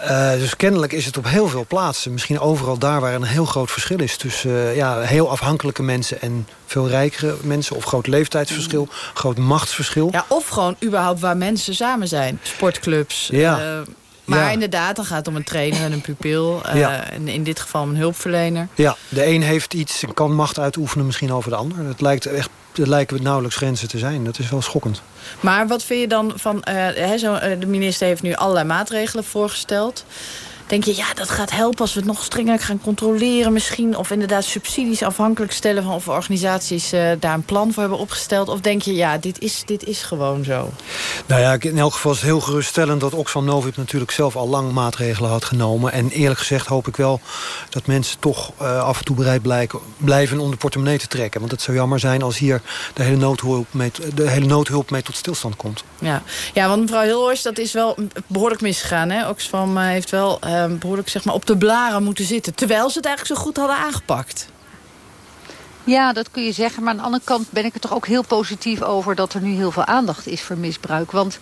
S28: Uh, dus kennelijk is het op heel veel plaatsen. Misschien overal daar waar een heel groot verschil is... tussen uh, ja, heel afhankelijke mensen en veel rijkere mensen... of groot leeftijdsverschil, mm. groot machtsverschil.
S27: Ja, of gewoon überhaupt waar mensen samen zijn. Sportclubs,
S28: ja.
S27: Uh, maar ja. inderdaad, dan gaat het om een trainer en een pupil. Uh, ja. En in dit geval een hulpverlener.
S28: Ja, de een heeft iets en kan macht uitoefenen misschien over de ander. Het lijkt echt, het lijken nauwelijks grenzen te zijn. Dat is wel schokkend.
S27: Maar wat vind je dan van... Uh, he, zo, uh, de minister heeft nu allerlei maatregelen voorgesteld. Denk je, ja, dat gaat helpen als we het nog strenger gaan controleren misschien. Of inderdaad subsidies afhankelijk stellen van of organisaties uh, daar een plan voor hebben opgesteld. Of denk je, ja, dit is, dit is gewoon zo.
S28: Nou ja, in elk geval is het heel geruststellend dat Oxfam Novib natuurlijk zelf al lang maatregelen had genomen. En eerlijk gezegd hoop ik wel dat mensen toch uh, af en toe bereid blijken, blijven om de portemonnee te trekken. Want het zou jammer zijn als hier de hele noodhulp mee, de hele noodhulp mee tot stilstand komt.
S27: Ja, ja want mevrouw Hilhorst, dat is wel behoorlijk misgegaan. Hè? Oxfam uh, heeft wel uh, behoorlijk zeg maar, op de blaren moeten zitten. Terwijl ze het eigenlijk zo goed hadden aangepakt.
S37: Ja, dat kun je zeggen. Maar aan de andere kant ben ik er toch ook heel positief over... dat er nu heel veel aandacht is voor misbruik. Want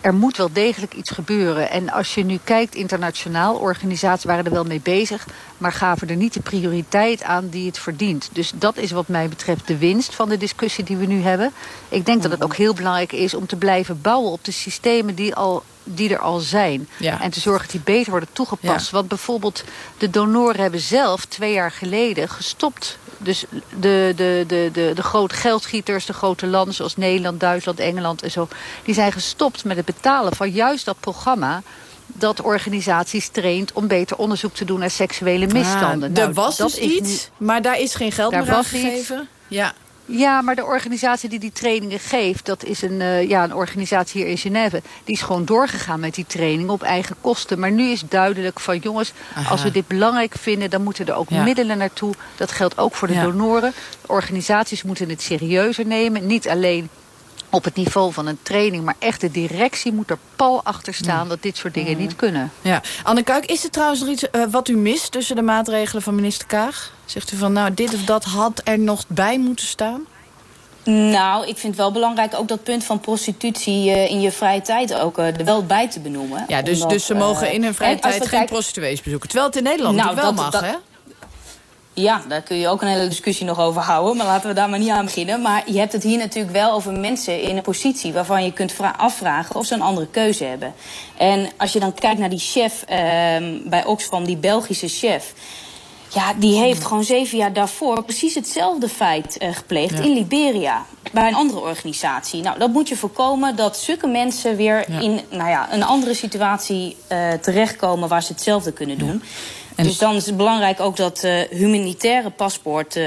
S37: er moet wel degelijk iets gebeuren. En als je nu kijkt internationaal, organisaties waren er wel mee bezig... maar gaven er niet de prioriteit aan die het verdient. Dus dat is wat mij betreft de winst van de discussie die we nu hebben. Ik denk dat het ook heel belangrijk is om te blijven bouwen op de systemen die al die er al zijn.
S27: Ja.
S37: En te zorgen dat die beter worden toegepast.
S27: Ja.
S37: Want bijvoorbeeld de donoren hebben zelf twee jaar geleden gestopt. Dus de, de, de, de, de grote geldschieters, de grote landen zoals Nederland, Duitsland, Engeland en zo... die zijn gestopt met het betalen van juist dat programma dat organisaties traint om beter onderzoek te doen naar seksuele misstanden.
S27: Ah,
S37: nou,
S27: er was
S37: dat
S27: dus iets, nu... maar daar is geen geld meer aan
S37: was
S27: gegeven.
S37: Iets.
S27: Ja.
S37: Ja, maar de organisatie die die trainingen geeft... dat is een, uh, ja, een organisatie hier in Genève... die is gewoon doorgegaan met die training op eigen kosten. Maar nu is duidelijk van jongens... Aha. als we dit belangrijk vinden, dan moeten er ook
S27: ja.
S37: middelen naartoe. Dat geldt ook voor de
S27: Ja.
S37: donoren. Organisaties moeten het serieuzer nemen. Niet alleen op het niveau van een training... maar echt de directie moet er pal achter staan... dat dit soort dingen niet kunnen.
S27: Ja. Anne Kuik, is er trouwens nog iets uh, wat u mist... tussen de maatregelen van minister Kaag? Zegt u van, nou, dit of dat had er nog bij moeten staan?
S38: Nou, ik vind het wel belangrijk ook dat punt van prostitutie uh, in je vrije tijd ook uh, er wel bij te benoemen.
S27: Ja, dus,
S38: Omdat,
S27: dus ze mogen in hun vrije tijd geen prostituees bezoeken. Terwijl het in Nederland
S38: Nou,
S27: wel
S38: dat-
S27: mag,
S38: dat-
S27: hè?
S38: Ja, daar kun je ook een hele discussie nog over houden. Maar laten we daar maar niet aan beginnen. Maar je hebt het hier natuurlijk wel over mensen in een positie... waarvan je kunt vra- afvragen of ze een andere keuze hebben. En als je dan kijkt naar die chef ehm, bij Oxfam, die Belgische chef... Ja, die heeft gewoon zeven jaar daarvoor precies hetzelfde feit eh, gepleegd
S39: Ja.
S38: in Liberia. Bij een andere organisatie. Nou, dat moet je voorkomen dat zulke mensen weer
S39: Ja.
S38: in nou ja, een andere situatie eh, terechtkomen waar ze hetzelfde kunnen doen. Dus dan is het belangrijk ook dat uh, humanitaire paspoort uh,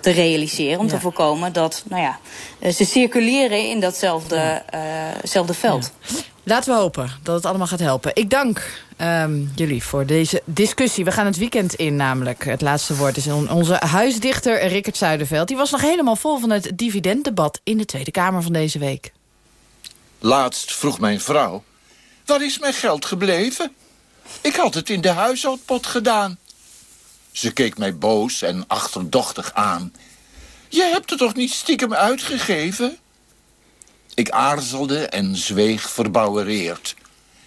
S38: te realiseren... om ja. te voorkomen dat nou ja, ze circuleren in datzelfde uh, veld.
S27: Ja. Laten we hopen dat het allemaal gaat helpen. Ik dank um, jullie voor deze discussie. We gaan het weekend in namelijk. Het laatste woord is onze huisdichter Rickert Zuiderveld. Die was nog helemaal vol van het dividenddebat in de Tweede Kamer van deze week.
S39: Laatst vroeg mijn vrouw... waar is mijn geld gebleven? Ik had het in de huishoudpot gedaan. Ze keek mij boos en achterdochtig aan. Je hebt het toch niet stiekem uitgegeven? Ik aarzelde en zweeg verbouwereerd.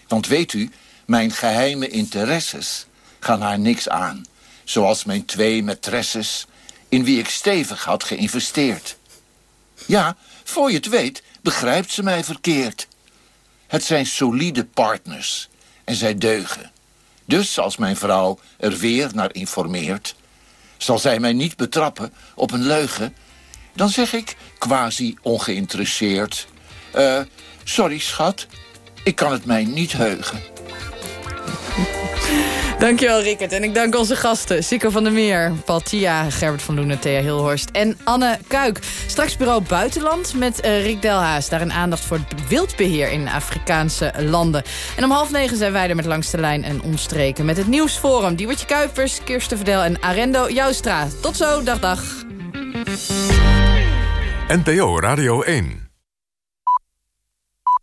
S39: Want weet u, mijn geheime interesses gaan haar niks aan. Zoals mijn twee maîtresses, in wie ik stevig had geïnvesteerd. Ja, voor je het weet, begrijpt ze mij verkeerd. Het zijn solide partners en zij deugen. Dus als mijn vrouw er weer naar informeert... zal zij mij niet betrappen op een leugen... dan zeg ik, quasi ongeïnteresseerd... Uh, sorry, schat, ik kan het mij niet heugen.
S27: Dankjewel, Rickert. En ik dank onze gasten. Sico van der Meer, Paul Tia, Gerbert van Loenen, Thea Hilhorst en Anne Kuik. Straks bureau Buitenland met uh, Rick Delhaas. Daar een aandacht voor het wildbeheer in Afrikaanse landen. En om half negen zijn wij er met Langste Lijn en Omstreken. Met het Nieuwsforum. Diewertje Kuipers, Kirsten Verdel en Arendo Joustra. Tot zo, dag dag.
S1: NPO Radio 1